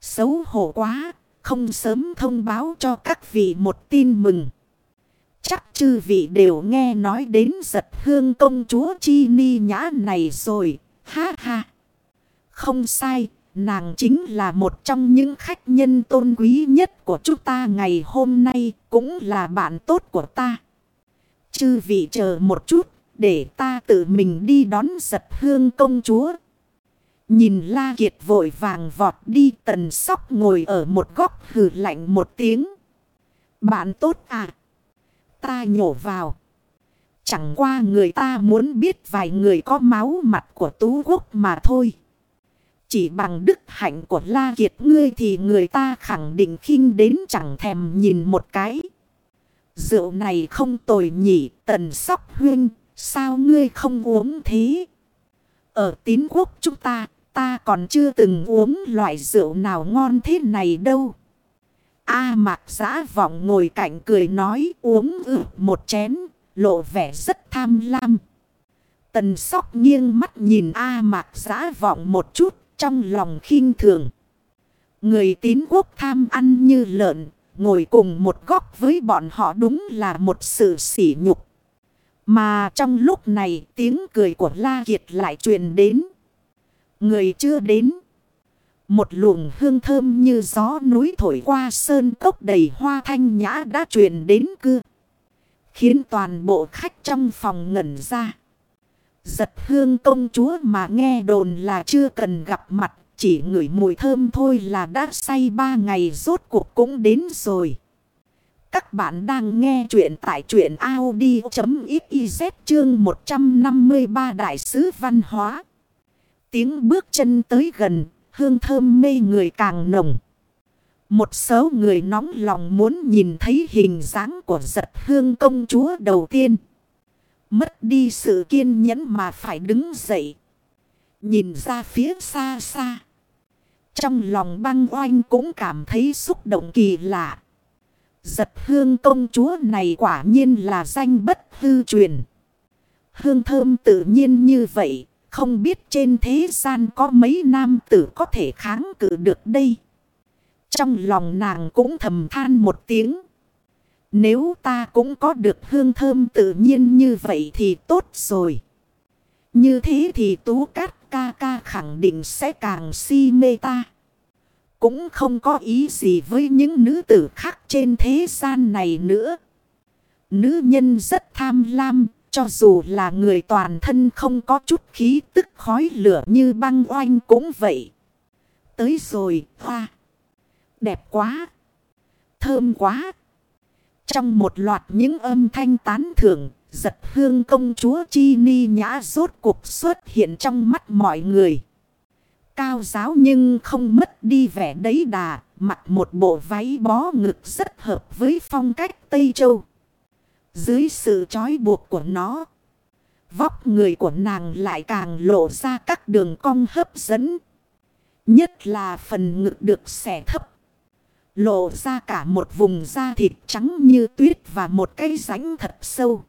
Xấu hổ quá, không sớm thông báo cho các vị một tin mừng. Chắc chư vị đều nghe nói đến giật hương công chúa Chi Ni Nhã này rồi. Ha ha. Không sai. Nàng chính là một trong những khách nhân tôn quý nhất của chúng ta ngày hôm nay. Cũng là bạn tốt của ta. Chư vị chờ một chút. Để ta tự mình đi đón giật hương công chúa. Nhìn La Kiệt vội vàng vọt đi, tần sóc ngồi ở một góc hừ lạnh một tiếng. Bạn tốt à? Ta nhổ vào. Chẳng qua người ta muốn biết vài người có máu mặt của Tú Quốc mà thôi. Chỉ bằng đức hạnh của La Kiệt ngươi thì người ta khẳng định khinh đến chẳng thèm nhìn một cái. Rượu này không tồi nhỉ tần sóc huyên sao ngươi không uống thế? Ở tín quốc chúng ta, ta còn chưa từng uống loại rượu nào ngon thế này đâu. A mạc giã vọng ngồi cạnh cười nói uống ử một chén, lộ vẻ rất tham lam. Tần sóc nghiêng mắt nhìn A mạc giã vọng một chút trong lòng khinh thường. Người tín quốc tham ăn như lợn, ngồi cùng một góc với bọn họ đúng là một sự sỉ nhục. Mà trong lúc này tiếng cười của La Kiệt lại truyền đến. Người chưa đến. Một luồng hương thơm như gió núi thổi qua sơn cốc đầy hoa thanh nhã đã truyền đến cư. Khiến toàn bộ khách trong phòng ngẩn ra. Giật hương công chúa mà nghe đồn là chưa cần gặp mặt. Chỉ ngửi mùi thơm thôi là đã say ba ngày rốt cuộc cũng đến rồi. Các bạn đang nghe chuyện tại chuyện Audi.xyz chương 153 Đại sứ Văn hóa. Tiếng bước chân tới gần, hương thơm mê người càng nồng. Một số người nóng lòng muốn nhìn thấy hình dáng của giật hương công chúa đầu tiên. Mất đi sự kiên nhẫn mà phải đứng dậy. Nhìn ra phía xa xa. Trong lòng băng oanh cũng cảm thấy xúc động kỳ lạ. Giật hương công chúa này quả nhiên là danh bất hư truyền. Hương thơm tự nhiên như vậy. Không biết trên thế gian có mấy nam tử có thể kháng cự được đây. Trong lòng nàng cũng thầm than một tiếng. Nếu ta cũng có được hương thơm tự nhiên như vậy thì tốt rồi. Như thế thì tú cát ca ca khẳng định sẽ càng si mê ta. Cũng không có ý gì với những nữ tử khác trên thế gian này nữa. Nữ nhân rất tham lam, cho dù là người toàn thân không có chút khí tức khói lửa như băng oanh cũng vậy. Tới rồi, hoa. Đẹp quá. Thơm quá. Trong một loạt những âm thanh tán thưởng, giật hương công chúa Chi Ni Nhã rốt cuộc xuất hiện trong mắt mọi người. Cao giáo nhưng không mất đi vẻ đấy đà, mặc một bộ váy bó ngực rất hợp với phong cách Tây Châu. Dưới sự trói buộc của nó. Vóc người của nàng lại càng lộ ra các đường cong hấp dẫn. Nhất là phần ngực được xẻ thấp. Lộ ra cả một vùng da thịt trắng như tuyết và một cái rãnh thật sâu.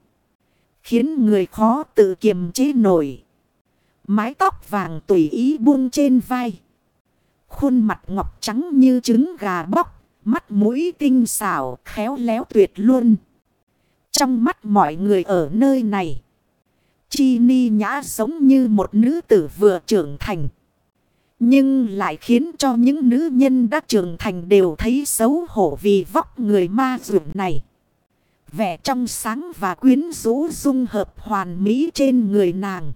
Khiến người khó tự kiềm chế nổi. Mái tóc vàng tùy ý buông trên vai. Khuôn mặt ngọc trắng như trứng gà bóc. Mắt mũi tinh xảo, khéo léo tuyệt luôn. Trong mắt mọi người ở nơi này. Chi ni nhã giống như một nữ tử vừa trưởng thành. Nhưng lại khiến cho những nữ nhân đã trưởng thành đều thấy xấu hổ vì vóc người ma dụ này. Vẻ trong sáng và quyến rũ dung hợp hoàn mỹ trên người nàng.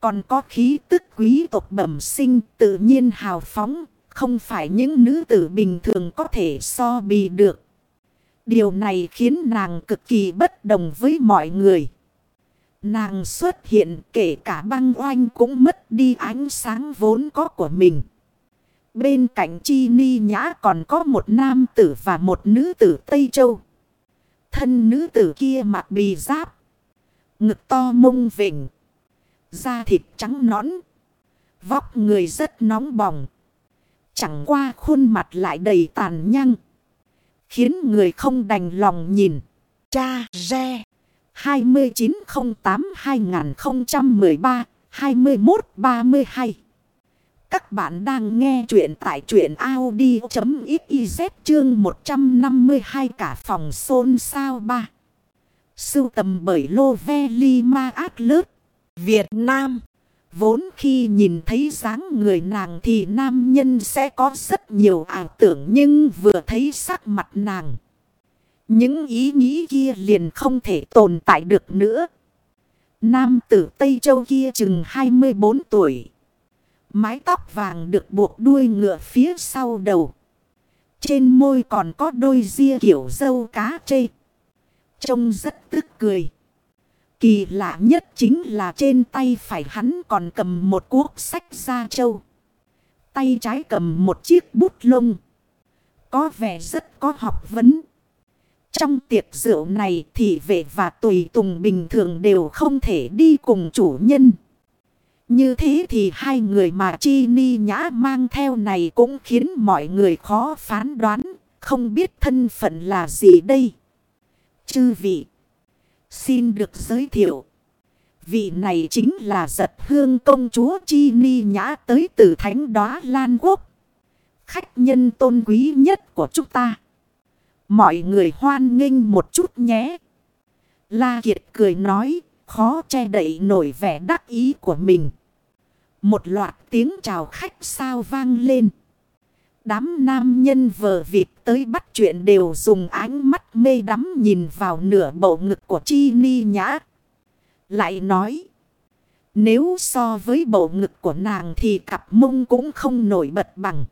Còn có khí tức quý tộc bẩm sinh tự nhiên hào phóng. Không phải những nữ tử bình thường có thể so bì được. Điều này khiến nàng cực kỳ bất đồng với mọi người. Nàng xuất hiện kể cả băng oanh cũng mất đi ánh sáng vốn có của mình. Bên cạnh chi ni nhã còn có một nam tử và một nữ tử Tây Châu. Thân nữ tử kia mặc bì giáp. Ngực to mông vịnh. Da thịt trắng nõn. Vóc người rất nóng bỏng. Chẳng qua khuôn mặt lại đầy tàn nhăng. Khiến người không đành lòng nhìn. Cha Re 2908-2013-2132 Các bạn đang nghe chuyện tại chuyện Audi.xyz chương 152 cả phòng xôn sao 3. Sưu tầm bởi Lô Ve Lima Atlas, Việt Nam. Vốn khi nhìn thấy dáng người nàng thì nam nhân sẽ có rất nhiều ảo tưởng nhưng vừa thấy sắc mặt nàng. Những ý nghĩ kia liền không thể tồn tại được nữa. Nam tử Tây Châu kia chừng 24 tuổi. Mái tóc vàng được buộc đuôi ngựa phía sau đầu. Trên môi còn có đôi ria kiểu dâu cá chê. Trông rất tức cười. Kỳ lạ nhất chính là trên tay phải hắn còn cầm một cuốc sách da trâu. Tay trái cầm một chiếc bút lông. Có vẻ rất có học vấn. Trong tiệc rượu này thì vệ và tùy tùng bình thường đều không thể đi cùng chủ nhân. Như thế thì hai người mà Chi Ni Nhã mang theo này cũng khiến mọi người khó phán đoán, không biết thân phận là gì đây. Chư vị, xin được giới thiệu. Vị này chính là giật hương công chúa Chi Ni Nhã tới từ thánh đóa Lan Quốc. Khách nhân tôn quý nhất của chúng ta. Mọi người hoan nghênh một chút nhé. La Kiệt cười nói, khó che đậy nổi vẻ đắc ý của mình. Một loạt tiếng chào khách sao vang lên. Đám nam nhân vờ vịt tới bắt chuyện đều dùng ánh mắt mê đắm nhìn vào nửa bộ ngực của Chi Ni Nhã. Lại nói, nếu so với bộ ngực của nàng thì cặp mông cũng không nổi bật bằng.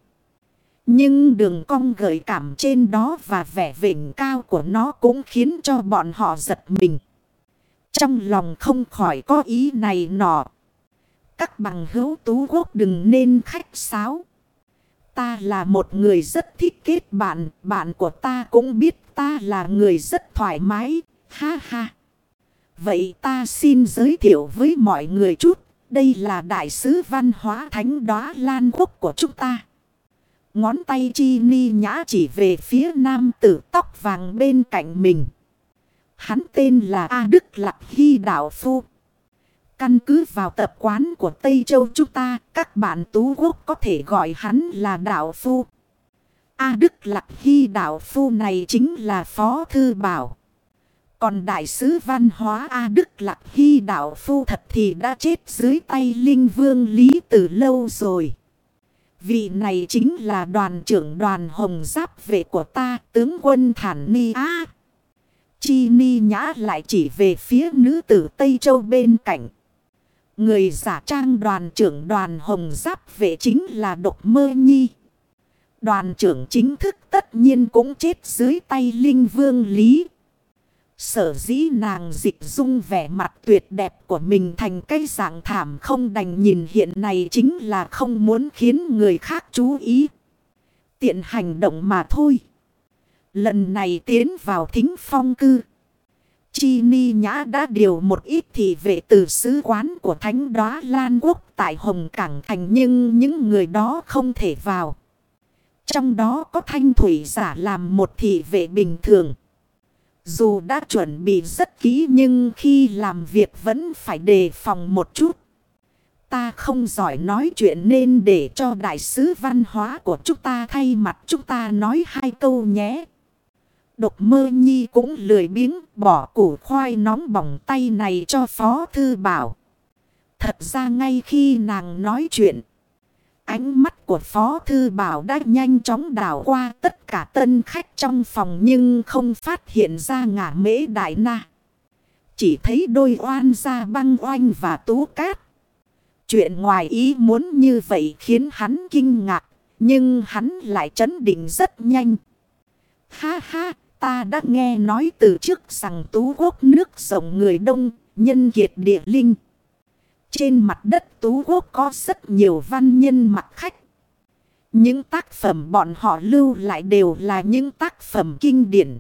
Nhưng đường cong gợi cảm trên đó và vẻ vỉnh cao của nó cũng khiến cho bọn họ giật mình. Trong lòng không khỏi có ý này nọ. Các bằng hữu tú quốc đừng nên khách sáo. Ta là một người rất thích kết bạn. Bạn của ta cũng biết ta là người rất thoải mái. Ha ha. Vậy ta xin giới thiệu với mọi người chút. Đây là đại sứ văn hóa thánh đóa Lan Quốc của chúng ta. Ngón tay chi ni nhã chỉ về phía nam tử tóc vàng bên cạnh mình. Hắn tên là A Đức Lạc Hy Đạo Phu. Căn cứ vào tập quán của Tây Châu chúng ta, các bạn tú quốc có thể gọi hắn là Đạo Phu. A Đức Lạc Hy Đạo Phu này chính là Phó Thư Bảo. Còn Đại sứ Văn hóa A Đức Lạc Hy Đạo Phu thật thì đã chết dưới tay Linh Vương Lý từ lâu rồi. Vị này chính là đoàn trưởng đoàn hồng giáp vệ của ta, tướng quân Thản Ni Á. Chi Ni Nhã lại chỉ về phía nữ tử Tây Châu bên cạnh. Người giả trang đoàn trưởng đoàn hồng giáp vệ chính là Độc Mơ Nhi. Đoàn trưởng chính thức tất nhiên cũng chết dưới tay Linh Vương Lý. Sở dĩ nàng dịch dung vẻ mặt tuyệt đẹp của mình thành cái dạng thảm không đành nhìn hiện này chính là không muốn khiến người khác chú ý. Tiện hành động mà thôi. Lần này tiến vào thính phong cư. Chi Ni Nhã đã điều một ít thị vệ từ sứ quán của Thánh Đóa Lan Quốc tại Hồng Cảng Thành nhưng những người đó không thể vào. Trong đó có thanh thủy giả làm một thị vệ bình thường. Dù đã chuẩn bị rất kỹ nhưng khi làm việc vẫn phải đề phòng một chút. Ta không giỏi nói chuyện nên để cho đại sứ văn hóa của chúng ta thay mặt chúng ta nói hai câu nhé. Độc mơ nhi cũng lười biếng, bỏ củ khoai nóng bỏng tay này cho Phó Thư Bảo. Thật ra ngay khi nàng nói chuyện. Ánh mắt của Phó Thư Bảo đã nhanh chóng đảo qua tất cả tân khách trong phòng nhưng không phát hiện ra ngả mễ đại na. Chỉ thấy đôi oan ra băng oanh và tú cát. Chuyện ngoài ý muốn như vậy khiến hắn kinh ngạc, nhưng hắn lại chấn định rất nhanh. Ha ha, ta đã nghe nói từ trước rằng tú quốc nước rộng người đông, nhân kiệt địa linh. Trên mặt đất Tú Quốc có rất nhiều văn nhân mặt khách. Những tác phẩm bọn họ lưu lại đều là những tác phẩm kinh điển.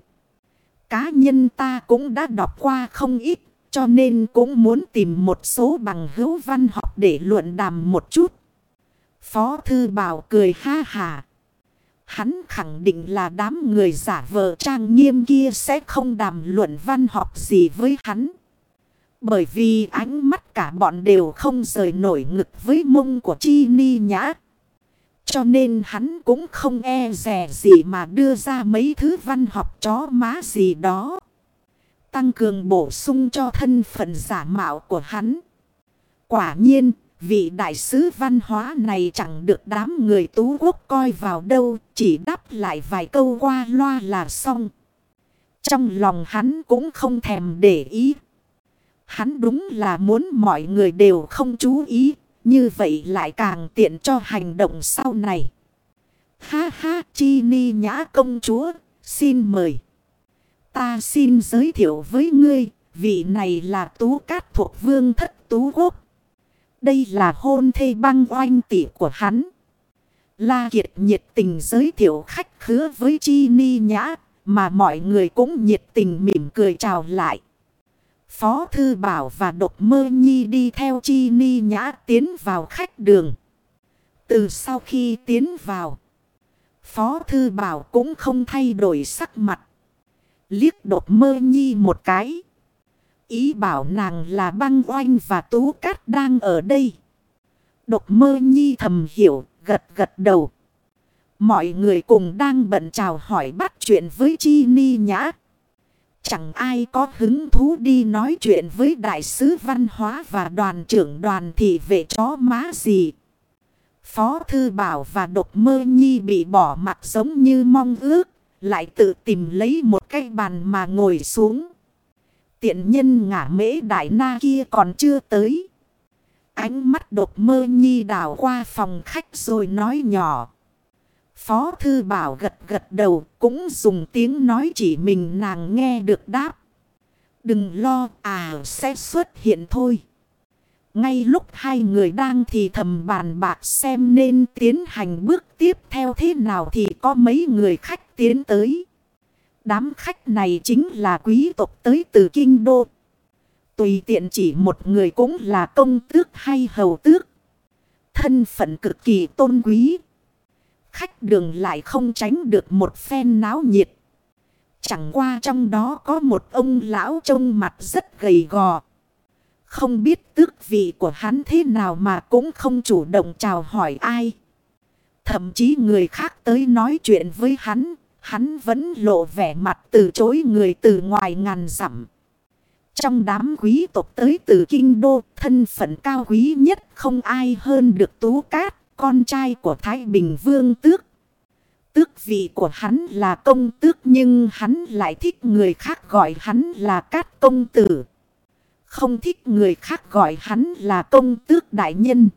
Cá nhân ta cũng đã đọc qua không ít, cho nên cũng muốn tìm một số bằng hữu văn học để luận đàm một chút. Phó Thư Bảo cười ha hà. Hắn khẳng định là đám người giả vờ trang nghiêm kia sẽ không đàm luận văn học gì với hắn. Bởi vì ánh mắt cả bọn đều không rời nổi ngực với mông của Chi Ni Nhã. Cho nên hắn cũng không e rè gì mà đưa ra mấy thứ văn học chó má gì đó. Tăng cường bổ sung cho thân phận giả mạo của hắn. Quả nhiên, vị đại sứ văn hóa này chẳng được đám người tú quốc coi vào đâu, chỉ đáp lại vài câu qua loa là xong. Trong lòng hắn cũng không thèm để ý. Hắn đúng là muốn mọi người đều không chú ý, như vậy lại càng tiện cho hành động sau này. Ha ha chi ni nhã công chúa, xin mời. Ta xin giới thiệu với ngươi, vị này là Tú Cát thuộc vương thất Tú Quốc. Đây là hôn thê băng oanh tỷ của hắn. La Kiệt nhiệt tình giới thiệu khách khứa với Chi Ni Nhã, mà mọi người cũng nhiệt tình mỉm cười chào lại. Phó Thư Bảo và Độc Mơ Nhi đi theo Chi Ni Nhã tiến vào khách đường. Từ sau khi tiến vào, Phó Thư Bảo cũng không thay đổi sắc mặt. Liếc Độc Mơ Nhi một cái. Ý bảo nàng là băng oanh và tú cát đang ở đây. Độc Mơ Nhi thầm hiểu, gật gật đầu. Mọi người cùng đang bận chào hỏi bắt chuyện với Chi Ni Nhã. Chẳng ai có hứng thú đi nói chuyện với đại sứ văn hóa và đoàn trưởng đoàn thị vệ chó má gì. Phó Thư Bảo và Độc Mơ Nhi bị bỏ mặt giống như mong ước, lại tự tìm lấy một cái bàn mà ngồi xuống. Tiện nhân ngả mễ đại na kia còn chưa tới. Ánh mắt Độc Mơ Nhi đảo qua phòng khách rồi nói nhỏ. Phó Thư Bảo gật gật đầu, cũng dùng tiếng nói chỉ mình nàng nghe được đáp. Đừng lo à sẽ xuất hiện thôi. Ngay lúc hai người đang thì thầm bàn bạc xem nên tiến hành bước tiếp theo thế nào thì có mấy người khách tiến tới. Đám khách này chính là quý tộc tới từ Kinh Đô. Tùy tiện chỉ một người cũng là công tước hay hầu tước. Thân phận cực kỳ tôn quý. Khách đường lại không tránh được một phen náo nhiệt. Chẳng qua trong đó có một ông lão trông mặt rất gầy gò. Không biết tước vị của hắn thế nào mà cũng không chủ động chào hỏi ai. Thậm chí người khác tới nói chuyện với hắn, hắn vẫn lộ vẻ mặt từ chối người từ ngoài ngàn dặm. Trong đám quý tộc tới từ kinh đô, thân phận cao quý nhất không ai hơn được Tú Cát con trai của Thái Bình Vương Tước. Tước vị của hắn là công tước nhưng hắn lại thích người khác gọi hắn là Cát Công Tử. Không thích người khác gọi hắn là công tước đại nhân.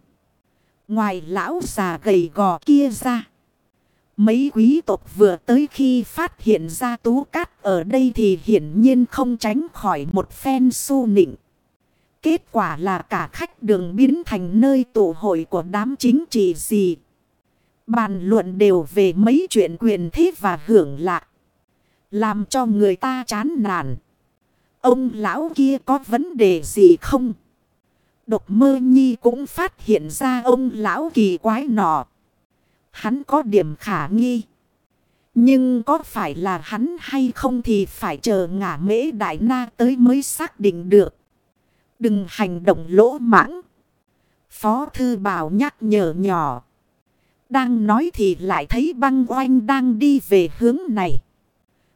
Ngoài lão già gầy gò kia ra. Mấy quý tộc vừa tới khi phát hiện ra tú cát ở đây thì hiển nhiên không tránh khỏi một phen su nịnh. Kết quả là cả khách đường biến thành nơi tụ hội của đám chính trị gì. Bàn luận đều về mấy chuyện quyền thế và hưởng lạc. Làm cho người ta chán nản. Ông lão kia có vấn đề gì không? Độc mơ nhi cũng phát hiện ra ông lão kỳ quái nọ. Hắn có điểm khả nghi. Nhưng có phải là hắn hay không thì phải chờ ngả mễ đại na tới mới xác định được. Đừng hành động lỗ mãng. Phó thư bảo nhắc nhở nhỏ. Đang nói thì lại thấy băng oanh đang đi về hướng này.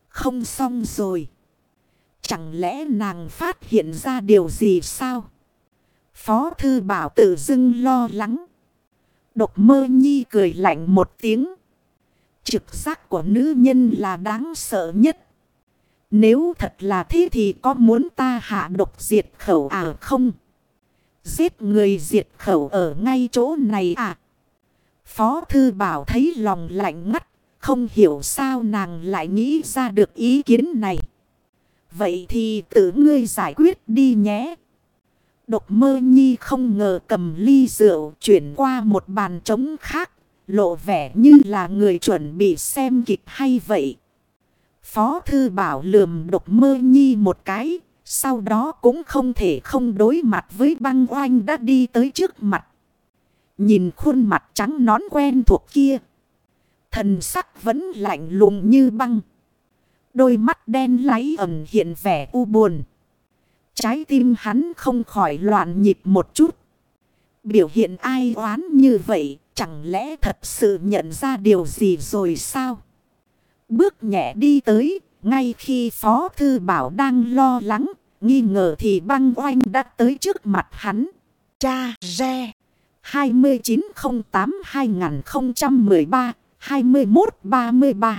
Không xong rồi. Chẳng lẽ nàng phát hiện ra điều gì sao? Phó thư bảo tự dưng lo lắng. Độc mơ nhi cười lạnh một tiếng. Trực giác của nữ nhân là đáng sợ nhất. Nếu thật là thế thì có muốn ta hạ độc diệt khẩu à không? Giết người diệt khẩu ở ngay chỗ này à? Phó thư bảo thấy lòng lạnh ngắt. Không hiểu sao nàng lại nghĩ ra được ý kiến này. Vậy thì tự ngươi giải quyết đi nhé. Độc mơ nhi không ngờ cầm ly rượu chuyển qua một bàn trống khác. lộ vẻ như là người chuẩn bị xem kịch hay vậy. Phó thư bảo lườm độc mơ nhi một cái, sau đó cũng không thể không đối mặt với băng oanh đã đi tới trước mặt. Nhìn khuôn mặt trắng nón quen thuộc kia. Thần sắc vẫn lạnh lùng như băng. Đôi mắt đen láy ẩn hiện vẻ u buồn. Trái tim hắn không khỏi loạn nhịp một chút. Biểu hiện ai oán như vậy, chẳng lẽ thật sự nhận ra điều gì rồi sao? Bước nhẹ đi tới, ngay khi Phó Thư Bảo đang lo lắng, nghi ngờ thì băng oanh đã tới trước mặt hắn. Cha Re 2908-2013-2133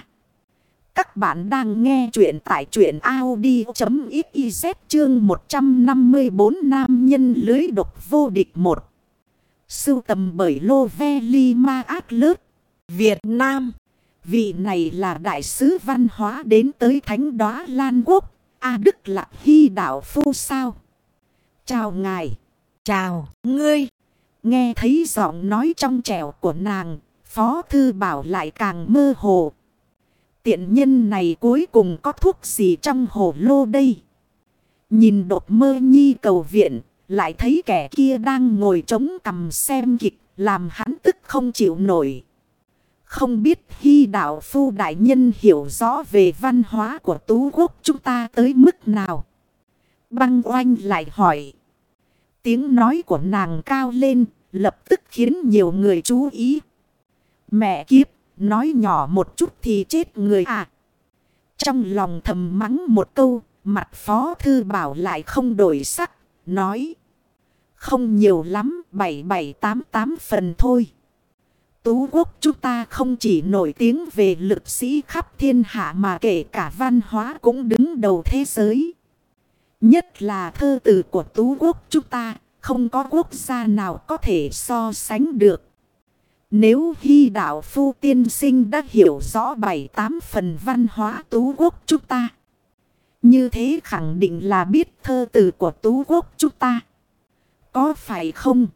Các bạn đang nghe chuyện tại chuyện Audi.xyz chương 154 Nam nhân lưới độc vô địch 1 Sưu tầm bởi Lô Ve Li Ma Át Lớp Việt Nam. Vị này là đại sứ văn hóa đến tới Thánh Đóa Lan Quốc A Đức Lạc Hy Đạo Phu sao Chào ngài Chào ngươi Nghe thấy giọng nói trong trẻo của nàng, Phó Thư Bảo lại càng mơ hồ. Tiện nhân này cuối cùng có thuốc gì trong hồ lô đây? Nhìn đột mơ nhi cầu viện, lại thấy kẻ kia đang ngồi trống cầm xem kịch, làm hắn tức không chịu nổi. Không biết hy đạo phu đại nhân hiểu rõ về văn hóa của tú quốc chúng ta tới mức nào? Băng oanh lại hỏi. Tiếng nói của nàng cao lên, lập tức khiến nhiều người chú ý. Mẹ kiếp, nói nhỏ một chút thì chết người à. Trong lòng thầm mắng một câu, mặt phó thư bảo lại không đổi sắc, nói. Không nhiều lắm, 7788 phần thôi. Tú quốc chúng ta không chỉ nổi tiếng về lực sĩ khắp thiên hạ mà kể cả văn hóa cũng đứng đầu thế giới. Nhất là thơ từ của Tú quốc chúng ta, không có quốc gia nào có thể so sánh được. Nếu hy đạo phu tiên sinh đã hiểu rõ bảy tám phần văn hóa Tú quốc chúng ta. Như thế khẳng định là biết thơ từ của Tú quốc chúng ta. Có phải không?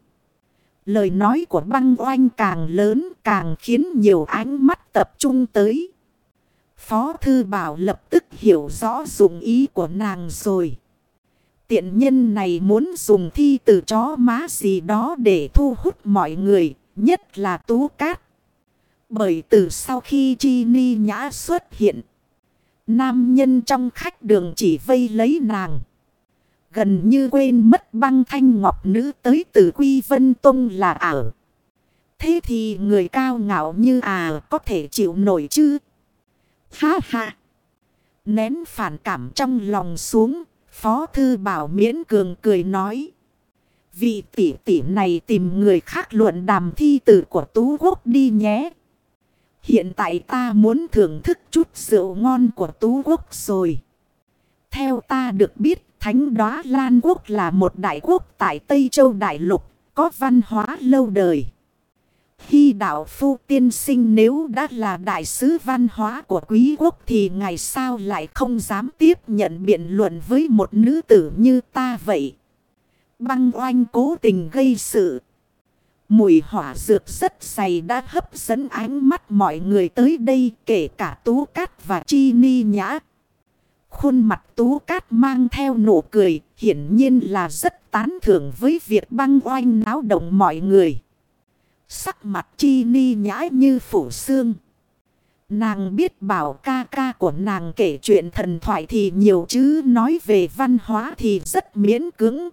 Lời nói của băng oanh càng lớn càng khiến nhiều ánh mắt tập trung tới. Phó Thư Bảo lập tức hiểu rõ dụng ý của nàng rồi. Tiện nhân này muốn dùng thi từ chó má gì đó để thu hút mọi người, nhất là tú cát. Bởi từ sau khi Chi Ni Nhã xuất hiện, nam nhân trong khách đường chỉ vây lấy nàng. Gần như quên mất băng thanh ngọc nữ tới từ Quy Vân Tông là ở. Thế thì người cao ngạo như à có thể chịu nổi chứ? Ha ha! Nén phản cảm trong lòng xuống, Phó Thư Bảo miễn cường cười nói. Vị tỷ tỷ này tìm người khác luận đàm thi tử của Tú Quốc đi nhé. Hiện tại ta muốn thưởng thức chút rượu ngon của Tú Quốc rồi. Theo ta được biết Thánh Đóa Lan Quốc là một đại quốc tại Tây Châu Đại Lục, có văn hóa lâu đời. Hy đạo phu tiên sinh nếu đã là đại sứ văn hóa của quý quốc thì ngày sao lại không dám tiếp nhận biện luận với một nữ tử như ta vậy. Băng oanh cố tình gây sự. Mùi hỏa dược rất dày đã hấp dẫn ánh mắt mọi người tới đây kể cả Tú Cát và Chi Ni Nhã. Khuôn mặt Tú Cát mang theo nụ cười hiển nhiên là rất tán thưởng với việc băng oanh náo động mọi người. Sắc mặt chi ni nhãi như phủ xương. Nàng biết bảo ca ca của nàng kể chuyện thần thoại thì nhiều chứ nói về văn hóa thì rất miễn cứng.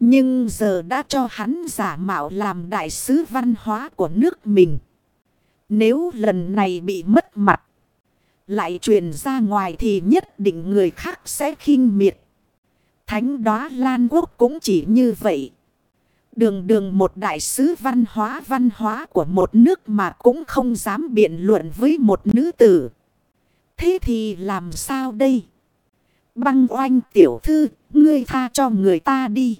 Nhưng giờ đã cho hắn giả mạo làm đại sứ văn hóa của nước mình. Nếu lần này bị mất mặt, lại truyền ra ngoài thì nhất định người khác sẽ khinh miệt. Thánh đó Lan Quốc cũng chỉ như vậy. Đường đường một đại sứ văn hóa văn hóa của một nước mà cũng không dám biện luận với một nữ tử. Thế thì làm sao đây? Băng oanh tiểu thư, ngươi tha cho người ta đi.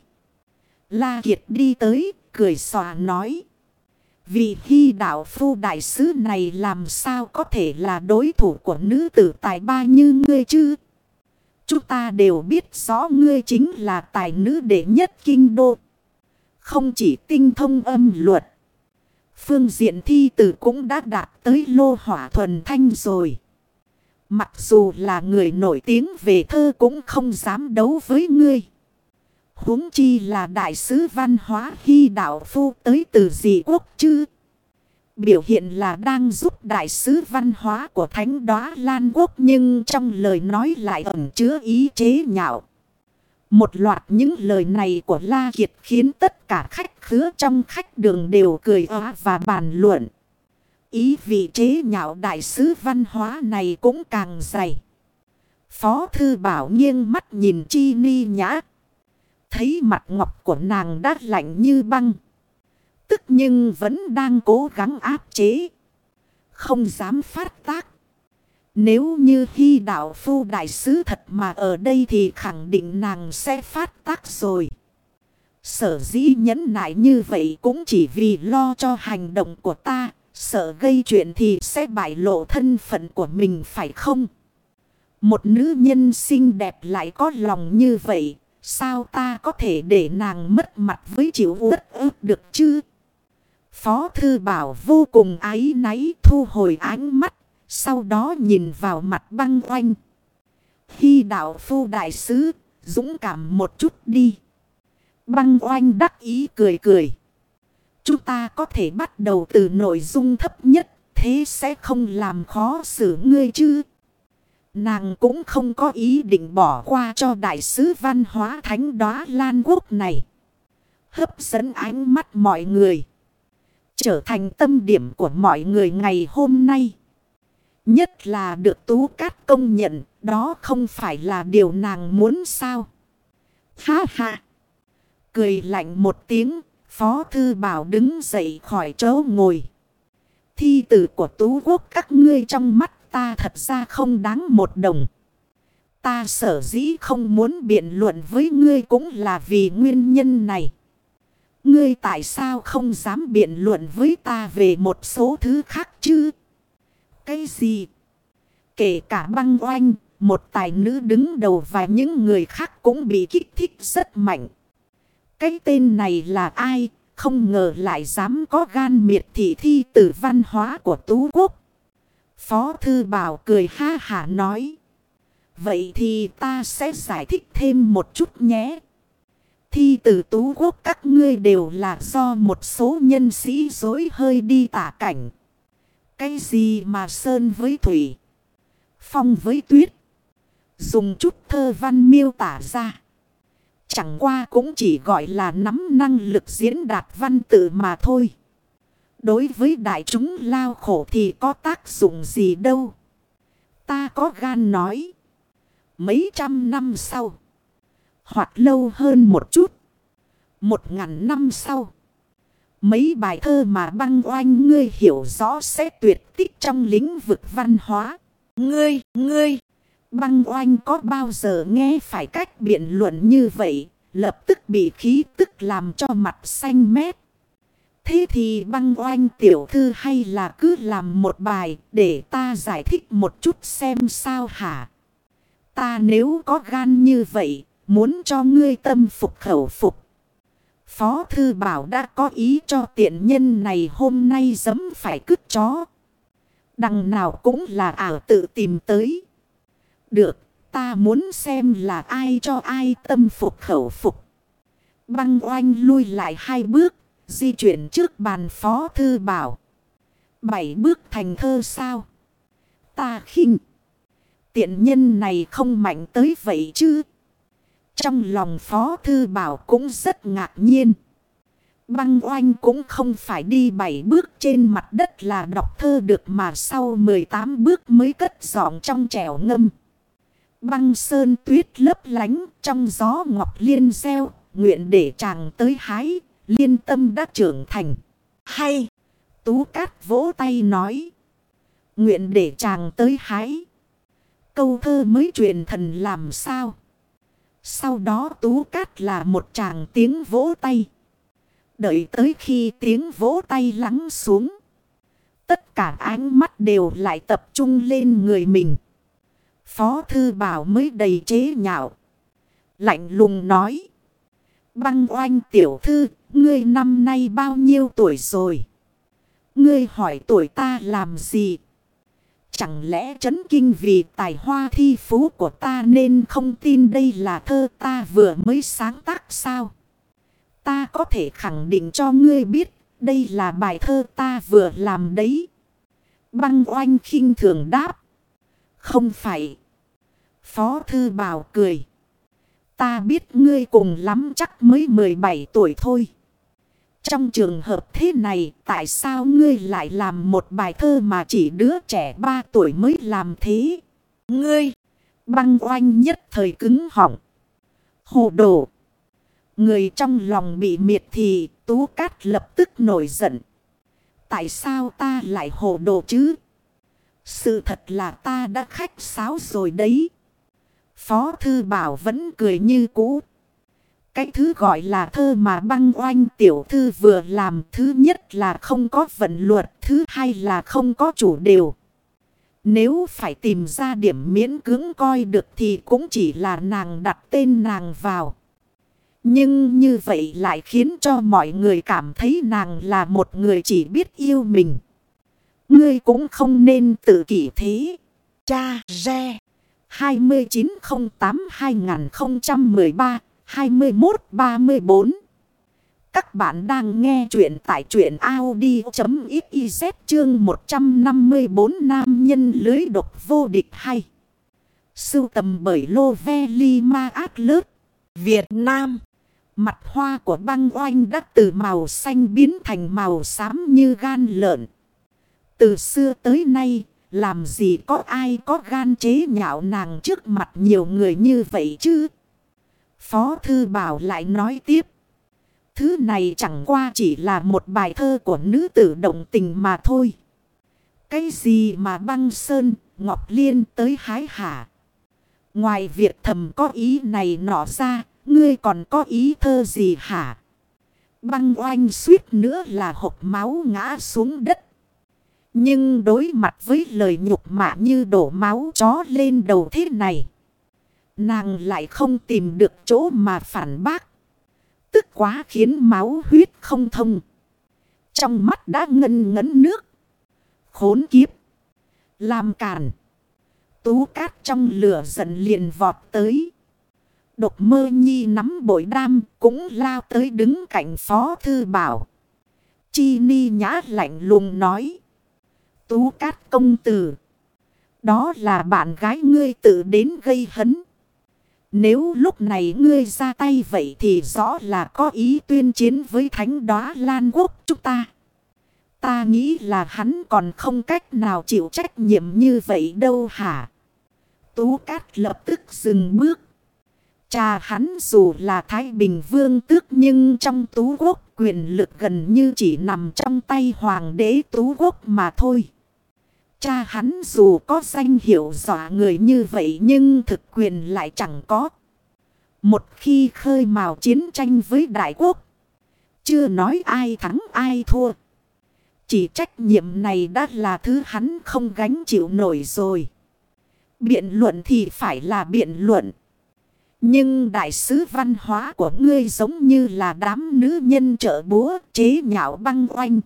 La Kiệt đi tới, cười xòa nói. Vì hy đạo phu đại sứ này làm sao có thể là đối thủ của nữ tử tài ba như ngươi chứ? Chúng ta đều biết rõ ngươi chính là tài nữ đệ nhất kinh đô. Không chỉ tinh thông âm luật. Phương diện thi tử cũng đã đạt tới lô hỏa thuần thanh rồi. Mặc dù là người nổi tiếng về thơ cũng không dám đấu với ngươi huống chi là đại sứ văn hóa hy đạo phu tới từ dị quốc chứ. Biểu hiện là đang giúp đại sứ văn hóa của thánh đoá Lan Quốc nhưng trong lời nói lại ẩn chứa ý chế nhạo. Một loạt những lời này của La Kiệt khiến tất cả khách khứa trong khách đường đều cười óa và bàn luận. Ý vị chế nhạo đại sứ văn hóa này cũng càng dày. Phó thư bảo nghiêng mắt nhìn Chi Ni nhã. Thấy mặt ngọc của nàng đã lạnh như băng. Tức nhưng vẫn đang cố gắng áp chế. Không dám phát tác. Nếu như khi đạo phu đại sứ thật mà ở đây thì khẳng định nàng sẽ phát tác rồi. Sở dĩ nhẫn nại như vậy cũng chỉ vì lo cho hành động của ta. Sợ gây chuyện thì sẽ bại lộ thân phận của mình phải không? Một nữ nhân xinh đẹp lại có lòng như vậy. Sao ta có thể để nàng mất mặt với chịu uất ức được chứ? Phó thư bảo vô cùng ái náy thu hồi ánh mắt. Sau đó nhìn vào mặt băng oanh. Khi đạo phu đại sứ, dũng cảm một chút đi. Băng oanh đắc ý cười cười. Chúng ta có thể bắt đầu từ nội dung thấp nhất, thế sẽ không làm khó xử ngươi chứ. Nàng cũng không có ý định bỏ qua cho đại sứ văn hóa thánh đoá Lan Quốc này. Hấp dẫn ánh mắt mọi người. Trở thành tâm điểm của mọi người ngày hôm nay. Nhất là được Tú Cát công nhận, đó không phải là điều nàng muốn sao. Ha ha! Cười lạnh một tiếng, Phó Thư Bảo đứng dậy khỏi chỗ ngồi. Thi tử của Tú Quốc các ngươi trong mắt ta thật ra không đáng một đồng. Ta sở dĩ không muốn biện luận với ngươi cũng là vì nguyên nhân này. Ngươi tại sao không dám biện luận với ta về một số thứ khác chứ? Cái gì? Kể cả băng oanh, một tài nữ đứng đầu và những người khác cũng bị kích thích rất mạnh. Cái tên này là ai? Không ngờ lại dám có gan miệt thị thi tử văn hóa của Tú Quốc. Phó Thư Bảo cười ha hả nói. Vậy thì ta sẽ giải thích thêm một chút nhé. Thi tử tú quốc các ngươi đều là do một số nhân sĩ dối hơi đi tả cảnh. Cái gì mà sơn với thủy, phong với tuyết. Dùng chút thơ văn miêu tả ra. Chẳng qua cũng chỉ gọi là nắm năng lực diễn đạt văn tự mà thôi. Đối với đại chúng lao khổ thì có tác dụng gì đâu. Ta có gan nói. Mấy trăm năm sau. Hoặc lâu hơn một chút. Một ngàn năm sau. Mấy bài thơ mà băng oanh ngươi hiểu rõ sẽ tuyệt tích trong lĩnh vực văn hóa. Ngươi, ngươi. Băng oanh có bao giờ nghe phải cách biện luận như vậy. Lập tức bị khí tức làm cho mặt xanh mét. Thế thì băng oanh tiểu thư hay là cứ làm một bài để ta giải thích một chút xem sao hả? Ta nếu có gan như vậy, muốn cho ngươi tâm phục khẩu phục. Phó thư bảo đã có ý cho tiện nhân này hôm nay dấm phải cứt chó. Đằng nào cũng là ảo tự tìm tới. Được, ta muốn xem là ai cho ai tâm phục khẩu phục. Băng oanh lui lại hai bước Di chuyển trước bàn phó thư bảo. Bảy bước thành thơ sao? Ta khinh. Tiện nhân này không mạnh tới vậy chứ. Trong lòng phó thư bảo cũng rất ngạc nhiên. Băng oanh cũng không phải đi bảy bước trên mặt đất là đọc thơ được mà sau 18 bước mới cất giọng trong trẻo ngâm. Băng sơn tuyết lấp lánh trong gió ngọc liên gieo, nguyện để chàng tới hái, Liên tâm đã trưởng thành. Hay. Tú Cát vỗ tay nói. Nguyện để chàng tới hái. Câu thơ mới truyền thần làm sao. Sau đó Tú Cát là một chàng tiếng vỗ tay. Đợi tới khi tiếng vỗ tay lắng xuống. Tất cả ánh mắt đều lại tập trung lên người mình. Phó thư bảo mới đầy chế nhạo. Lạnh lùng nói. Băng oanh tiểu thư Ngươi năm nay bao nhiêu tuổi rồi? Ngươi hỏi tuổi ta làm gì? Chẳng lẽ chấn kinh vì tài hoa thi phú của ta nên không tin đây là thơ ta vừa mới sáng tác sao? Ta có thể khẳng định cho ngươi biết, đây là bài thơ ta vừa làm đấy. Băng oanh khinh thường đáp. Không phải. Phó thư bảo cười. Ta biết ngươi cùng lắm chắc mới 17 tuổi thôi. Trong trường hợp thế này, tại sao ngươi lại làm một bài thơ mà chỉ đứa trẻ 3 tuổi mới làm thế? Ngươi, băng oanh nhất thời cứng họng. Hồ đồ. Người trong lòng bị miệt thì Tú Cát lập tức nổi giận. Tại sao ta lại hồ đồ chứ? Sự thật là ta đã khách sáo rồi đấy. Phó Thư Bảo vẫn cười như cũ. Cái thứ gọi là thơ mà băng oanh tiểu thư vừa làm thứ nhất là không có vận luật, thứ hai là không có chủ đều. Nếu phải tìm ra điểm miễn cưỡng coi được thì cũng chỉ là nàng đặt tên nàng vào. Nhưng như vậy lại khiến cho mọi người cảm thấy nàng là một người chỉ biết yêu mình. Ngươi cũng không nên tự kỷ thế. cha, re. 21-34. Các bạn đang nghe chuyện tại chuyện Audi.xyz chương 154 Nam nhân lưới độc vô địch hay. Sưu tầm bởi Lô Ve Li Ma Át Lớt. Việt Nam. Mặt hoa của băng oanh đã từ màu xanh biến thành màu xám như gan lợn. Từ xưa tới nay, làm gì có ai có gan chế nhạo nàng trước mặt nhiều người như vậy chứ? Phó Thư Bảo lại nói tiếp. Thứ này chẳng qua chỉ là một bài thơ của nữ tử động tình mà thôi. Cái gì mà băng sơn, ngọc liên tới hái hả? Ngoài việc thầm có ý này nọ ra, ngươi còn có ý thơ gì hả? Băng oanh suýt nữa là hộp máu ngã xuống đất. Nhưng đối mặt với lời nhục mạ như đổ máu chó lên đầu thế này. Nàng lại không tìm được chỗ mà phản bác. Tức quá khiến máu huyết không thông. Trong mắt đã ngân ngấn nước. Khốn kiếp. Làm cản. Tú cát trong lửa giận liền vọt tới. Độc mơ nhi nắm bội đam cũng lao tới đứng cạnh phó thư bảo. Chi ni nhã lạnh lùng nói. Tú cát công tử. Đó là bạn gái ngươi tự đến gây hấn. Nếu lúc này ngươi ra tay vậy thì rõ là có ý tuyên chiến với thánh đoá lan quốc chúng ta. Ta nghĩ là hắn còn không cách nào chịu trách nhiệm như vậy đâu hả? Tú Cát lập tức dừng bước. Cha hắn dù là Thái Bình Vương tước nhưng trong tú quốc quyền lực gần như chỉ nằm trong tay Hoàng đế tú quốc mà thôi. Cha hắn dù có danh hiệu dọa người như vậy nhưng thực quyền lại chẳng có. Một khi khơi mào chiến tranh với đại quốc. Chưa nói ai thắng ai thua. Chỉ trách nhiệm này đã là thứ hắn không gánh chịu nổi rồi. Biện luận thì phải là biện luận. Nhưng đại sứ văn hóa của ngươi giống như là đám nữ nhân trợ búa chế nhạo băng oanh.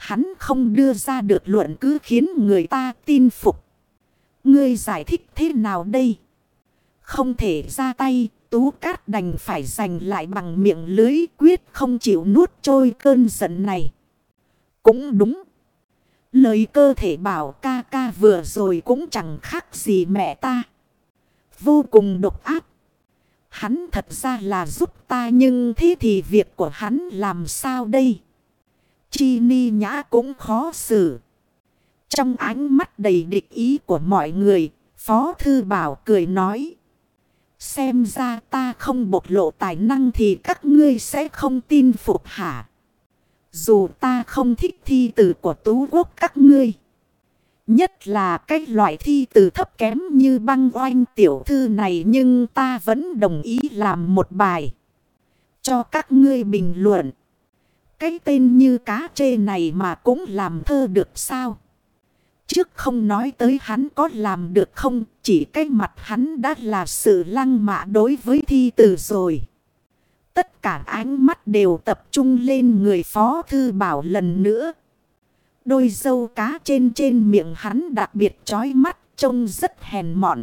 Hắn không đưa ra được luận cứ khiến người ta tin phục. Ngươi giải thích thế nào đây? Không thể ra tay, tú cát đành phải giành lại bằng miệng lưới quyết không chịu nuốt trôi cơn giận này. Cũng đúng. Lời cơ thể bảo ca ca vừa rồi cũng chẳng khác gì mẹ ta. Vô cùng độc ác. Hắn thật ra là giúp ta nhưng thế thì việc của hắn làm sao đây? Chi ni nhã cũng khó xử. Trong ánh mắt đầy địch ý của mọi người, Phó Thư Bảo cười nói. Xem ra ta không bộc lộ tài năng thì các ngươi sẽ không tin phục hả? Dù ta không thích thi từ của tú quốc các ngươi. Nhất là cái loại thi từ thấp kém như băng oanh tiểu thư này nhưng ta vẫn đồng ý làm một bài. Cho các ngươi bình luận. Cái tên như cá chê này mà cũng làm thơ được sao? Trước không nói tới hắn có làm được không, chỉ cái mặt hắn đã là sự lăng mạ đối với thi từ rồi. Tất cả ánh mắt đều tập trung lên người phó thư bảo lần nữa. Đôi dâu cá trên trên miệng hắn đặc biệt chói mắt, trông rất hèn mọn.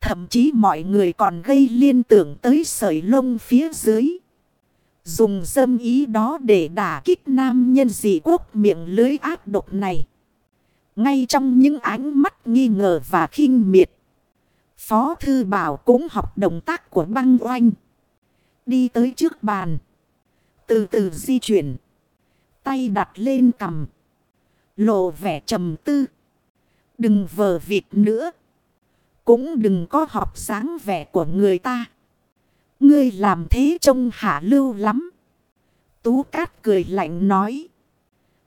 Thậm chí mọi người còn gây liên tưởng tới sợi lông phía dưới. Ừ. Dùng dâm ý đó để đả kích nam nhân dị quốc miệng lưới ác độc này. Ngay trong những ánh mắt nghi ngờ và khinh miệt. Phó Thư Bảo cũng học động tác của băng oanh. Đi tới trước bàn. Từ từ di chuyển. Tay đặt lên cầm. Lộ vẻ trầm tư. Đừng vờ vịt nữa. Cũng đừng có học sáng vẻ của người ta. Ngươi làm thế trông hạ lưu lắm. Tú Cát cười lạnh nói.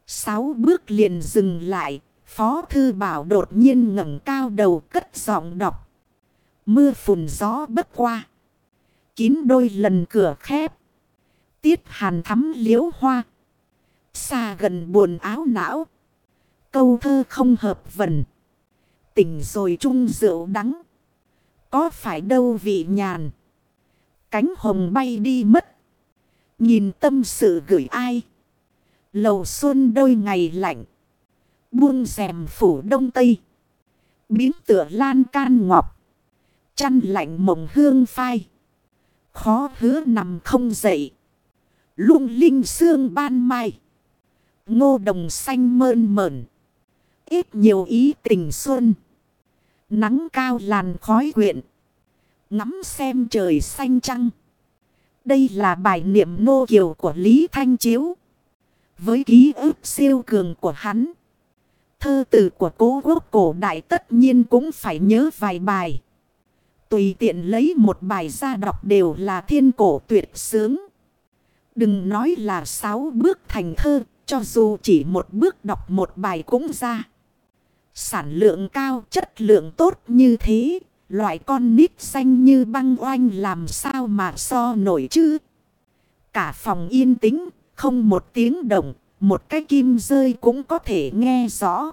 Sáu bước liền dừng lại. Phó Thư Bảo đột nhiên ngẩng cao đầu cất giọng đọc. Mưa phùn gió bất qua. Kín đôi lần cửa khép. Tiết hàn thắm liễu hoa. Xa gần buồn áo não. Câu thơ không hợp vần. Tỉnh rồi chung rượu đắng. Có phải đâu vị nhàn. Cánh hồng bay đi mất. Nhìn tâm sự gửi ai. Lầu xuân đôi ngày lạnh. Buông rèm phủ đông tây. Biến tựa lan can ngọc. Chăn lạnh mộng hương phai. Khó hứa nằm không dậy. Lung linh xương ban mai. Ngô đồng xanh mơn mởn. Ít nhiều ý tình xuân. Nắng cao làn khói quyện. Ngắm xem trời xanh trăng. Đây là bài niệm nô kiều của Lý Thanh Chiếu. Với ký ức siêu cường của hắn. Thơ từ của cố quốc cổ đại tất nhiên cũng phải nhớ vài bài. Tùy tiện lấy một bài ra đọc đều là thiên cổ tuyệt sướng. Đừng nói là sáu bước thành thơ, cho dù chỉ một bước đọc một bài cũng ra. Sản lượng cao, chất lượng tốt như thế, loại con nít xanh như băng oanh làm sao mà so nổi chứ. Cả phòng yên tĩnh, không một tiếng động, một cái kim rơi cũng có thể nghe rõ.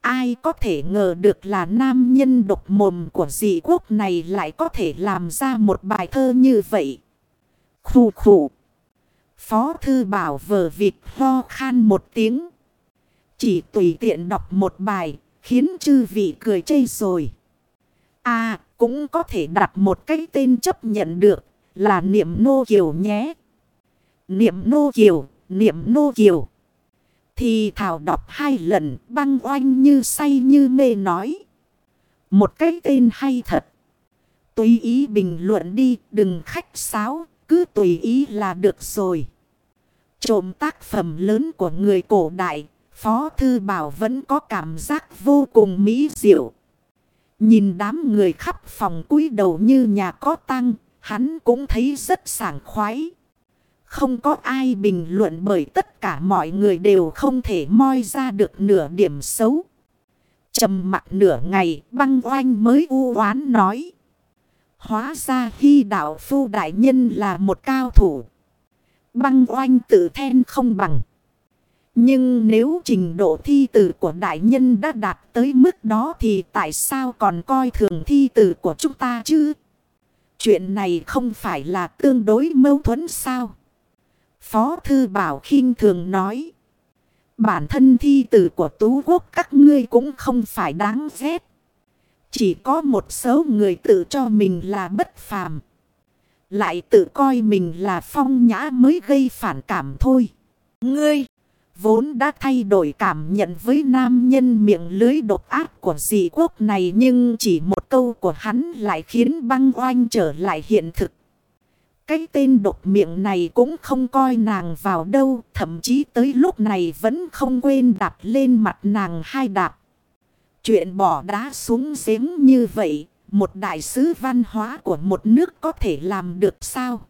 Ai có thể ngờ được là nam nhân độc mồm của dị quốc này lại có thể làm ra một bài thơ như vậy. Khủ khủ. Phó thư bảo vờ vịt ho khan một tiếng. Chỉ tùy tiện đọc một bài, khiến chư vị cười chây rồi. À, cũng có thể đặt một cái tên chấp nhận được, là niệm nô kiều nhé. Niệm nô kiều, niệm nô kiều. Thì Thảo đọc hai lần băng oanh như say như mê nói. Một cái tên hay thật. Tùy ý bình luận đi, đừng khách sáo, cứ tùy ý là được rồi. Trộm tác phẩm lớn của người cổ đại, Phó Thư Bảo vẫn có cảm giác vô cùng mỹ diệu. Nhìn đám người khắp phòng cúi đầu như nhà có tăng, hắn cũng thấy rất sảng khoái. Không có ai bình luận bởi tất cả mọi người đều không thể moi ra được nửa điểm xấu. trầm mặt nửa ngày băng oanh mới u oán nói. Hóa ra khi đạo phu đại nhân là một cao thủ. Băng oanh tự then không bằng. Nhưng nếu trình độ thi tử của đại nhân đã đạt tới mức đó thì tại sao còn coi thường thi tử của chúng ta chứ? Chuyện này không phải là tương đối mâu thuẫn sao? Phó Thư Bảo khinh thường nói. Bản thân thi tử của Tú Quốc các ngươi cũng không phải đáng ghét. Chỉ có một số người tự cho mình là bất phàm. Lại tự coi mình là phong nhã mới gây phản cảm thôi. Ngươi! Vốn đã thay đổi cảm nhận với nam nhân miệng lưới độc ác của dị quốc này nhưng chỉ một câu của hắn lại khiến băng oanh trở lại hiện thực. Cái tên độc miệng này cũng không coi nàng vào đâu, thậm chí tới lúc này vẫn không quên đạp lên mặt nàng hai đạp. Chuyện bỏ đá xuống giếng như vậy, một đại sứ văn hóa của một nước có thể làm được sao?